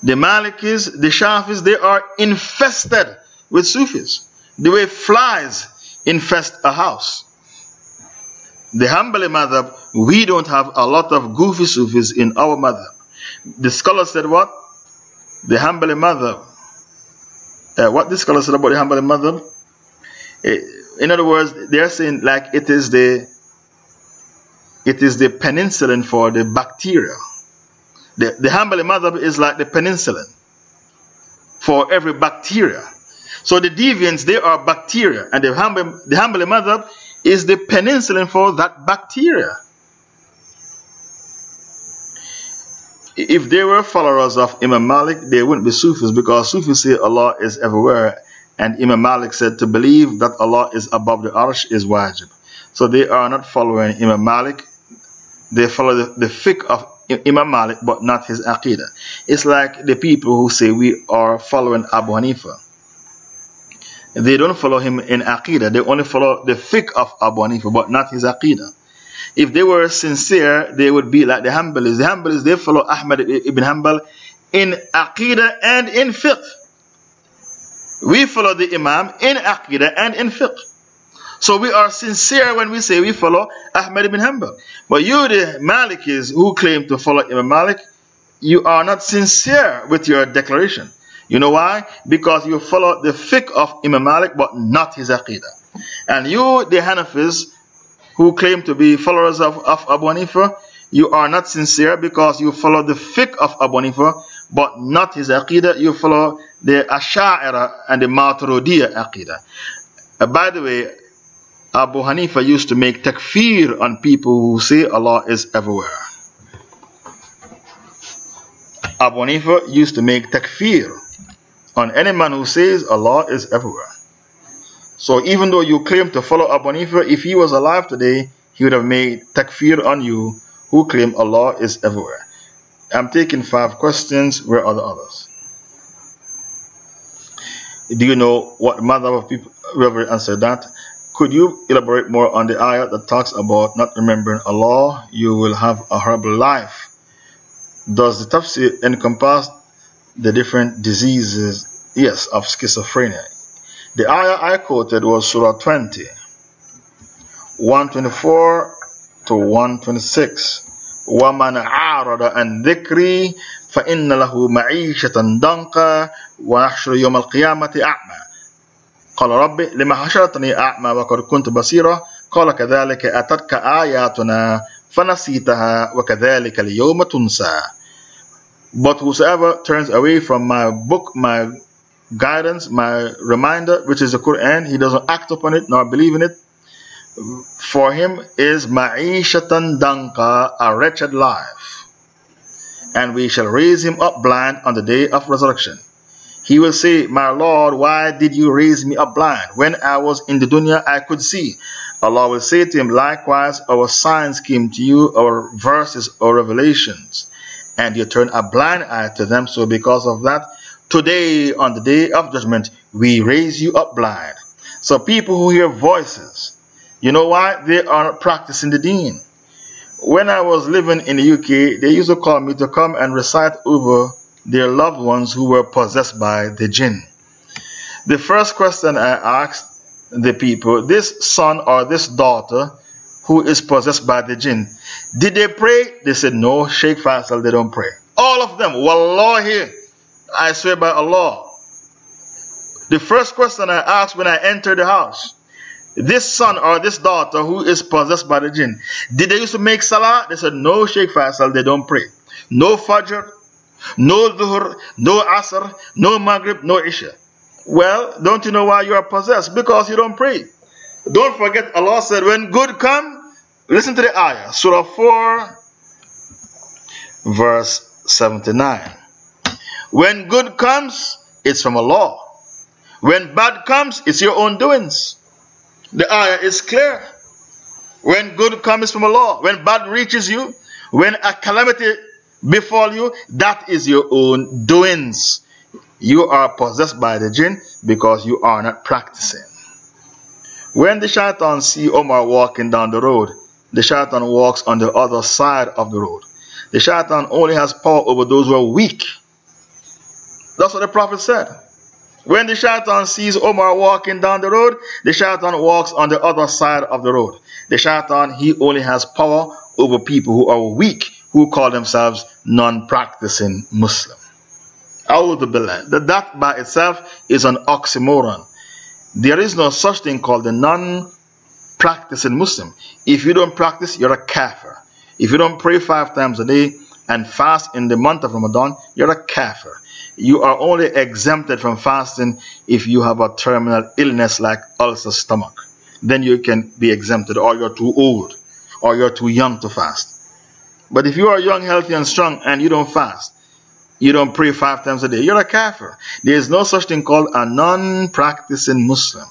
the Malikis, the Shafis, they are infested with Sufis. The way flies infest a house. The Hanbali madhab, we don't have a lot of goofy Sufis in our madhab. The scholar said what? The Hanbali madhab. Uh, what the scholar said about the Hanbali madhab? Uh, in other words, they are saying like it is the it is the penicillin for the bacteria. The, the Hanbali is like the penicillin for every bacteria. So the deviants, they are bacteria, and the Hanbali, the Hanbali is the penicillin for that bacteria. If they were followers of Imam Malik, they wouldn't be Sufis because Sufis say Allah is everywhere, and Imam Malik said to believe that Allah is above the arsh is wajib. So they are not following Imam Malik, they follow the, the fiqh of Imam Malik, but not his aqidah. It's like the people who say we are following Abu Hanifa. They don't follow him in aqidah, they only follow the fiqh of Abu Hanifa, but not his aqidah. If they were sincere, they would be like the Hanbalis. The Hanbalis, they follow Ahmad ibn Hanbal in aqidah and in fiqh. We follow the Imam in aqidah and in fiqh. So we are sincere when we say we follow Ahmad ibn Hanbal. But you, the Malikis who claim to follow Imam Malik, you are not sincere with your declaration. You know why? Because you follow the fiqh of Imam Malik but not his aqidah. And you, the Hanafis, who claim to be followers of, of Abu Hanifa, you are not sincere because you follow the fiqh of Abu Hanifa but not his aqidah. You follow the Asha'ira and the Maturidiyya aqidah. Uh, by the way, Abu Hanifa used to make takfir on people who say Allah is everywhere. Abu Hanifa used to make takfir on any man who says Allah is everywhere. So even though you claim to follow Abu Hanifa, if he was alive today, he would have made takfir on you who claim Allah is everywhere. I'm taking five questions. Where are the others? Do you know what mother of people? Whoever answered that. Could you elaborate more on the ayah that talks about not remembering Allah? You will have a horrible life. Does the tafsir encompass the different diseases, yes, of schizophrenia? The ayah I quoted was Surah 20, 124 to 126. وَمَنْ عَارَضَ عَنْ ذِكْرِي فَإِنَّ لَهُ مَعِيشَةً ضَنْكًا وَنَحْشُرُ يَوْمَ الْقِيَامَةِ أَعْمَى قال رب لما حشرتني أعمى وقد كنت بصيرا قال كذلك أتتك آياتنا فنسيتها وكذلك اليوم تنسى But whosoever turns away from my book, my guidance, my reminder, which is the Quran, he doesn't act upon it nor believe in it, for him is ma'ishatan danka, a wretched life. And we shall raise him up blind on the day of resurrection. He will say, My Lord, why did you raise me up blind? When I was in the dunya, I could see. Allah will say to him, Likewise, our signs came to you, our verses, our revelations, and you turned a blind eye to them. So, because of that, today, on the day of judgment, we raise you up blind. So, people who hear voices, you know why? They are practicing the deen. When I was living in the UK, they used to call me to come and recite over their loved ones who were possessed by the jinn. The first question I asked the people this son or this daughter who is possessed by the jinn, did they pray? They said, No, Sheikh Faisal, they don't pray. All of them, Wallahi, I swear by Allah. The first question I asked when I entered the house, this son or this daughter who is possessed by the jinn, did they used to make salah? They said, No, Sheikh Faisal, they don't pray. No Fajr, no Dhuhr, no Asr, no Maghrib, no Isha. Well, don't you know why you are possessed? Because you don't pray. Don't forget, Allah said, when good come, listen to the ayah, Surah 4, verse 79. When good comes, it's from Allah. When bad comes, it's your own doings. The ayah is clear. When good comes from Allah, when bad reaches you, when a calamity befall you, that is your own doings. You are possessed by the jinn because you are not practicing. When the shaitan see Omar walking down the road, the shaitan walks on the other side of the road. The shaitan only has power over those who are weak. That's what the Prophet said. When the shaitan sees Omar walking down the road, the shaitan walks on the other side of the road. The shaitan, he only has power over people who are weak, who call themselves non practicing Muslim. That that by itself is an oxymoron. There is no such thing called a non practicing Muslim. If you don't practice, you're a kafir. If you don't pray five times a day and fast in the month of Ramadan, you're a kafir. You are only exempted from fasting if you have a terminal illness like ulcer stomach. Then you can be exempted, or you're too old, or you're too young to fast. But if you are young, healthy, and strong, and you don't fast, you don't pray five times a day, you're a kafir. There is no such thing called a non practicing Muslim.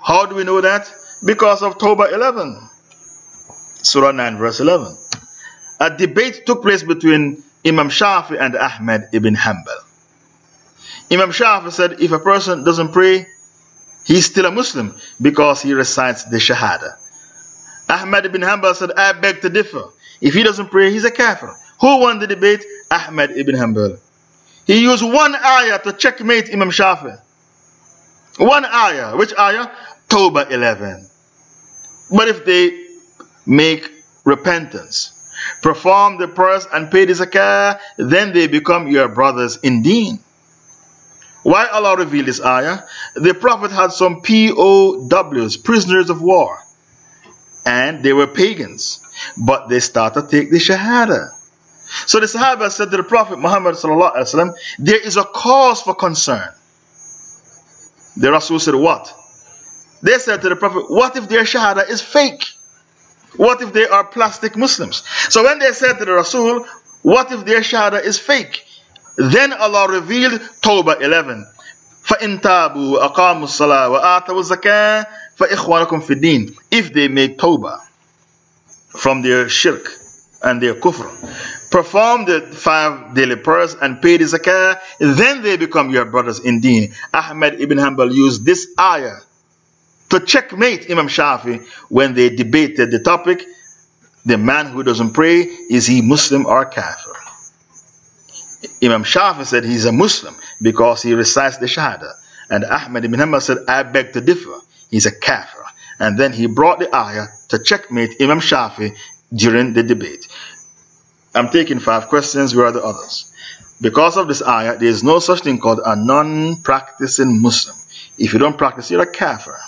How do we know that? Because of Toba 11, Surah 9, verse 11. A debate took place between Imam Shafi and Ahmed ibn Hanbal. Imam Shafi said if a person doesn't pray, he's still a Muslim because he recites the Shahada. Ahmed ibn Hanbal said, I beg to differ. If he doesn't pray, he's a kafir. Who won the debate? Ahmed ibn Hanbal. He used one ayah to checkmate Imam Shafi. One ayah. Which ayah? Toba 11. But if they make repentance, perform the prayers and pay the zakah, then they become your brothers in deen. Why Allah revealed this ayah? The Prophet had some POWs, prisoners of war, and they were pagans, but they started to take the Shahada. So the Sahaba said to the Prophet Muhammad, There is a cause for concern. The Rasul said, What? They said to the Prophet, What if their Shahada is fake? What if they are plastic Muslims? So when they said to the Rasul, What if their Shahada is fake? Then Allah revealed Tawbah 11. فَإِن تَابُوا وَأَقَامُوا الصَّلَاةَ وَآتَوُا الزَّكَاةَ فَإِخْوَانُكُمْ فِي الدِّينِ If they make Tawbah from their shirk and their kufr, perform the five daily prayers and pay the zakah, then they become your brothers in deen. Ahmed ibn Hanbal used this ayah to checkmate Imam Shafi when they debated the topic the man who doesn't pray, is he Muslim or Kafir? Imam Shafi said he's a Muslim because he recites the Shahada. And Ahmad ibn Hanbal said, I beg to differ. He's a Kafir. And then he brought the ayah to checkmate Imam Shafi during the debate. I'm taking five questions. Where are the others? Because of this ayah, there is no such thing called a non practicing Muslim. If you don't practice, you're a Kafir.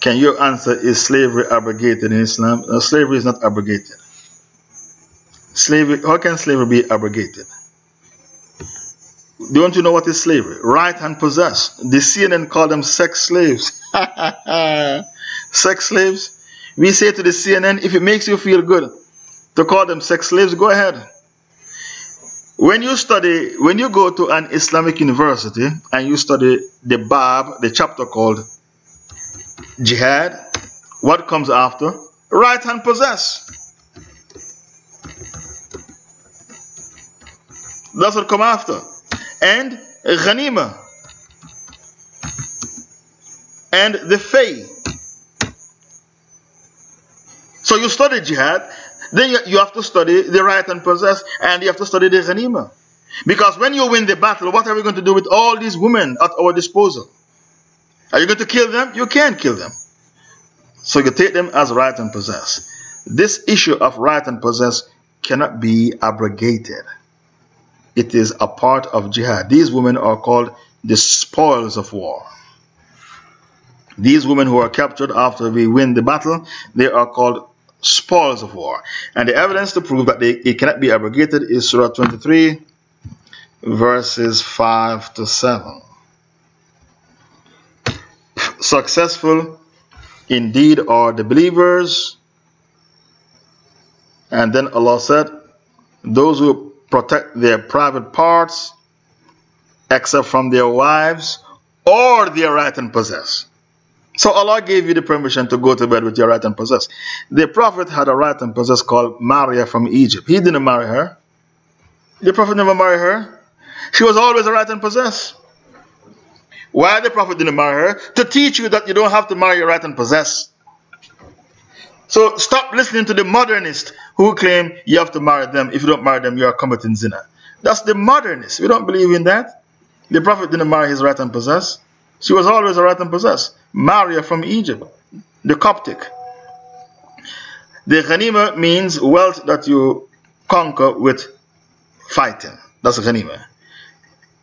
Can you answer is slavery abrogated in Islam? No, slavery is not abrogated. Slavery, how can slavery be abrogated? You want to know what is slavery? Right and possess. The CNN call them sex slaves. sex slaves? We say to the CNN, if it makes you feel good to call them sex slaves, go ahead. When you study, when you go to an Islamic university and you study the Bab, the chapter called jihad, what comes after? Right hand possess. That's what come after. And ghanima. And the fay. So you study jihad, then you have to study the right and possess, and you have to study the ghanima. Because when you win the battle, what are we going to do with all these women at our disposal? Are you going to kill them? You can't kill them. So you take them as right and possess. This issue of right and possess cannot be abrogated. It is a part of jihad. These women are called the spoils of war. These women who are captured after we win the battle, they are called spoils of war. And the evidence to prove that they, it cannot be abrogated is Surah 23, verses 5 to 7 successful indeed are the believers. And then Allah said, Those who protect their private parts, except from their wives or their right and possess. So Allah gave you the permission to go to bed with your right and possess. The Prophet had a right and possess called Maria from Egypt. He didn't marry her. The Prophet never married her. She was always a right and possess. Why the Prophet didn't marry her? To teach you that you don't have to marry your right and possess. So stop listening to the modernists who claim you have to marry them. If you don't marry them, you are committing zina. That's the modernists. We don't believe in that. The Prophet didn't marry his right and possess. She was always a right and possess. Maria from Egypt, the Coptic. The ghanima means wealth that you conquer with fighting. That's ghanima.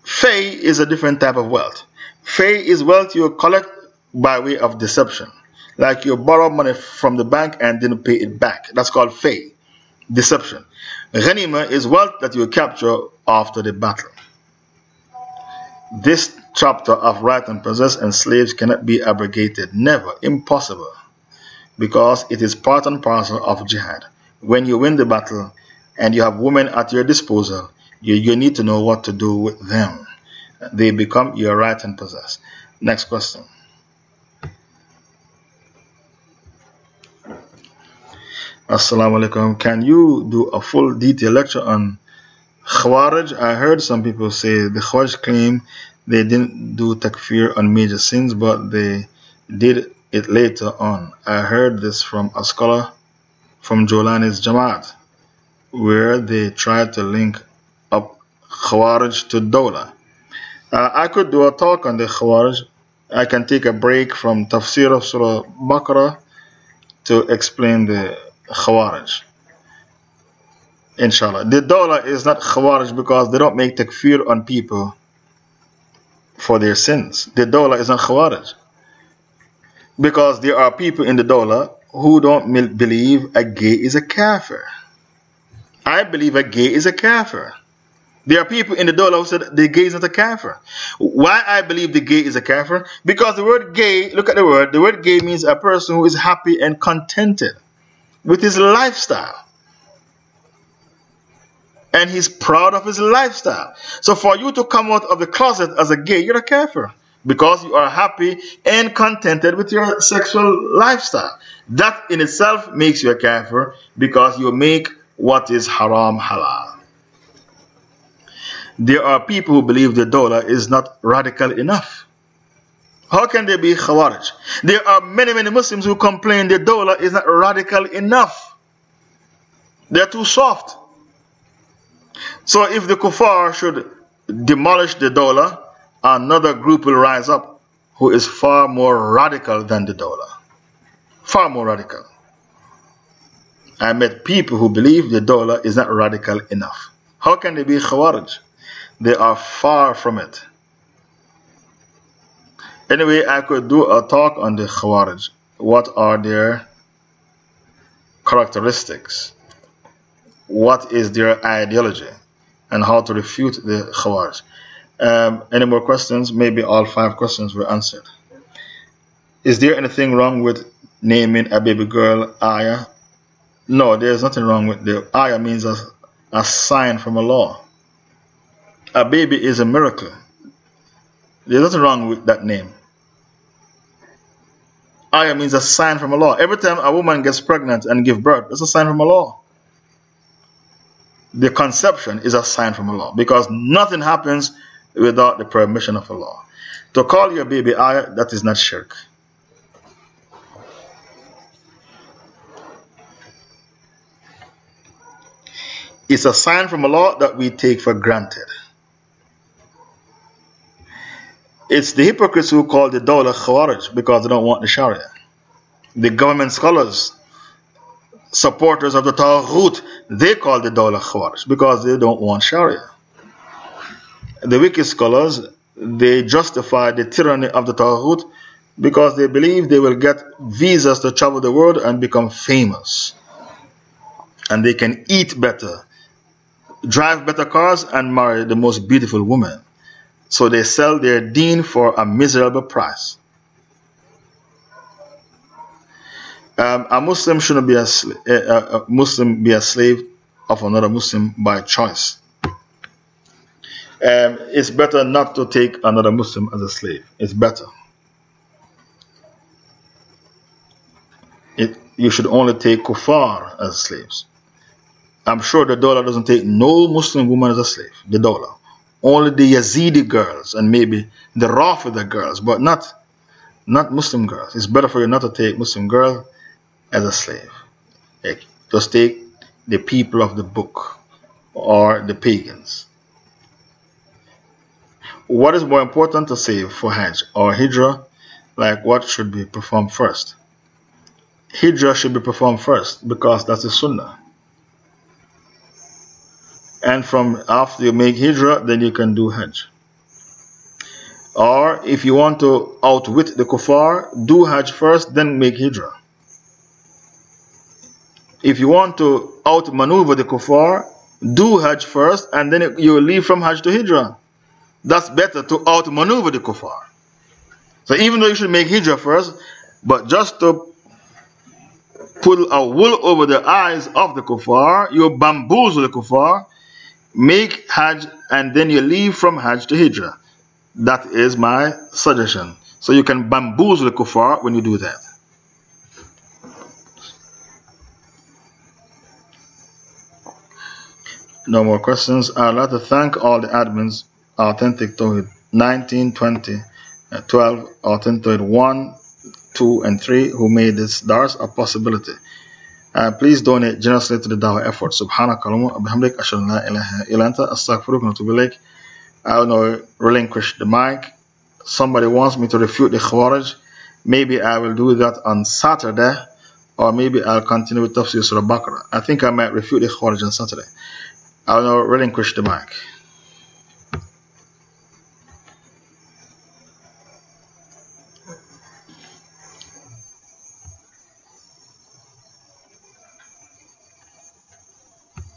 Fay is a different type of wealth. Fay is wealth you collect by way of deception. Like you borrow money from the bank and didn't pay it back. That's called fay, deception. Ghanima is wealth that you capture after the battle. This chapter of right and possess and slaves cannot be abrogated. Never. Impossible. Because it is part and parcel of jihad. When you win the battle and you have women at your disposal, you, you need to know what to do with them. They become your right and possess. Next question. Assalamu alaikum. Can you do a full detailed lecture on Khawarij? I heard some people say the Khawarij claim they didn't do takfir on major sins, but they did it later on. I heard this from a scholar from Jolani's Jamaat, where they tried to link up Khawarij to Dawla. Uh, I could do a talk on the Khawarij. I can take a break from Tafsir of Surah Baqarah to explain the Khawarij. Inshallah. The Dawla is not Khawarij because they don't make takfir on people for their sins. The Dawla is not Khawarij. Because there are people in the Dawla who don't believe a gay is a kafir. I believe a gay is a kafir. There are people in the Dawla who said the gay is not a kafir. Why I believe the gay is a kafir? Because the word gay, look at the word, the word gay means a person who is happy and contented with his lifestyle. And he's proud of his lifestyle. So for you to come out of the closet as a gay, you're a kafir. Because you are happy and contented with your sexual lifestyle. That in itself makes you a kafir because you make what is haram halal. There are people who believe the Dawla is not radical enough. How can they be Khawarij? There are many, many Muslims who complain the Dawla is not radical enough. They're too soft. So if the Kuffar should demolish the Dawla, another group will rise up who is far more radical than the Dawla. Far more radical. I met people who believe the Dawla is not radical enough. How can they be Khawarij? They are far from it. Anyway, I could do a talk on the Khawarij. What are their characteristics? What is their ideology? And how to refute the Khawarij. Um, any more questions? Maybe all five questions were answered. Is there anything wrong with naming a baby girl Ayah? No, there's nothing wrong with the Ayah means a, a sign from Allah a baby is a miracle. There's nothing wrong with that name. Ayah means a sign from Allah. Every time a woman gets pregnant and give birth, it's a sign from Allah. The conception is a sign from Allah because nothing happens without the permission of Allah. To call your baby Ayah, that is not shirk. It's a sign from Allah that we take for granted. It's the hypocrites who call the Dawla Khawarij because they don't want the Sharia. The government scholars, supporters of the Taghut, they call the Dawla Khawarij because they don't want Sharia. The wicked scholars, they justify the tyranny of the Taghut because they believe they will get visas to travel the world and become famous. And they can eat better, drive better cars, and marry the most beautiful women. So they sell their deen for a miserable price. Um, a Muslim shouldn't be a, a, a, Muslim be a slave of another Muslim by choice. Um, it's better not to take another Muslim as a slave. It's better. It, you should only take kuffar as slaves. I'm sure the Dawla doesn't take no Muslim woman as a slave. The Dawla only the Yazidi girls and maybe the Rafida girls, but not, not Muslim girls. It's better for you not to take Muslim girl as a slave. Like, just take the people of the book or the pagans. What is more important to save for Hajj or Hijrah? Like what should be performed first? Hijrah should be performed first because that's the Sunnah. And from after you make Hijrah, then you can do Hajj. Or if you want to outwit the kuffar, do Hajj first, then make Hijrah. If you want to outmaneuver the kuffar, do Hajj first, and then you leave from Hajj to Hijrah. That's better to outmaneuver the kuffar. So even though you should make Hijrah first, but just to pull a wool over the eyes of the kuffar, you bamboozle the kuffar, make Hajj, and then you leave from Hajj to Hijrah. That is my suggestion. So you can bamboozle the kuffar when you do that. No more questions. I'd like to thank all the admins, Authentic Tawhid 19, 20, uh, 12, Authentic Tawhid 1, 2, and 3 who made this dars a possibility. Uh, please donate generously to the Dawah effort. Subhanakallahumma bihamdik ashhadu la ilaha illa anta wa atubu. I will now relinquish the mic. Somebody wants me to refute the Khawarij. Maybe I will do that on Saturday, or maybe I'll continue with Tafsir Surah Baqarah. I think I might refute the Khawarij on Saturday. I will now relinquish the mic.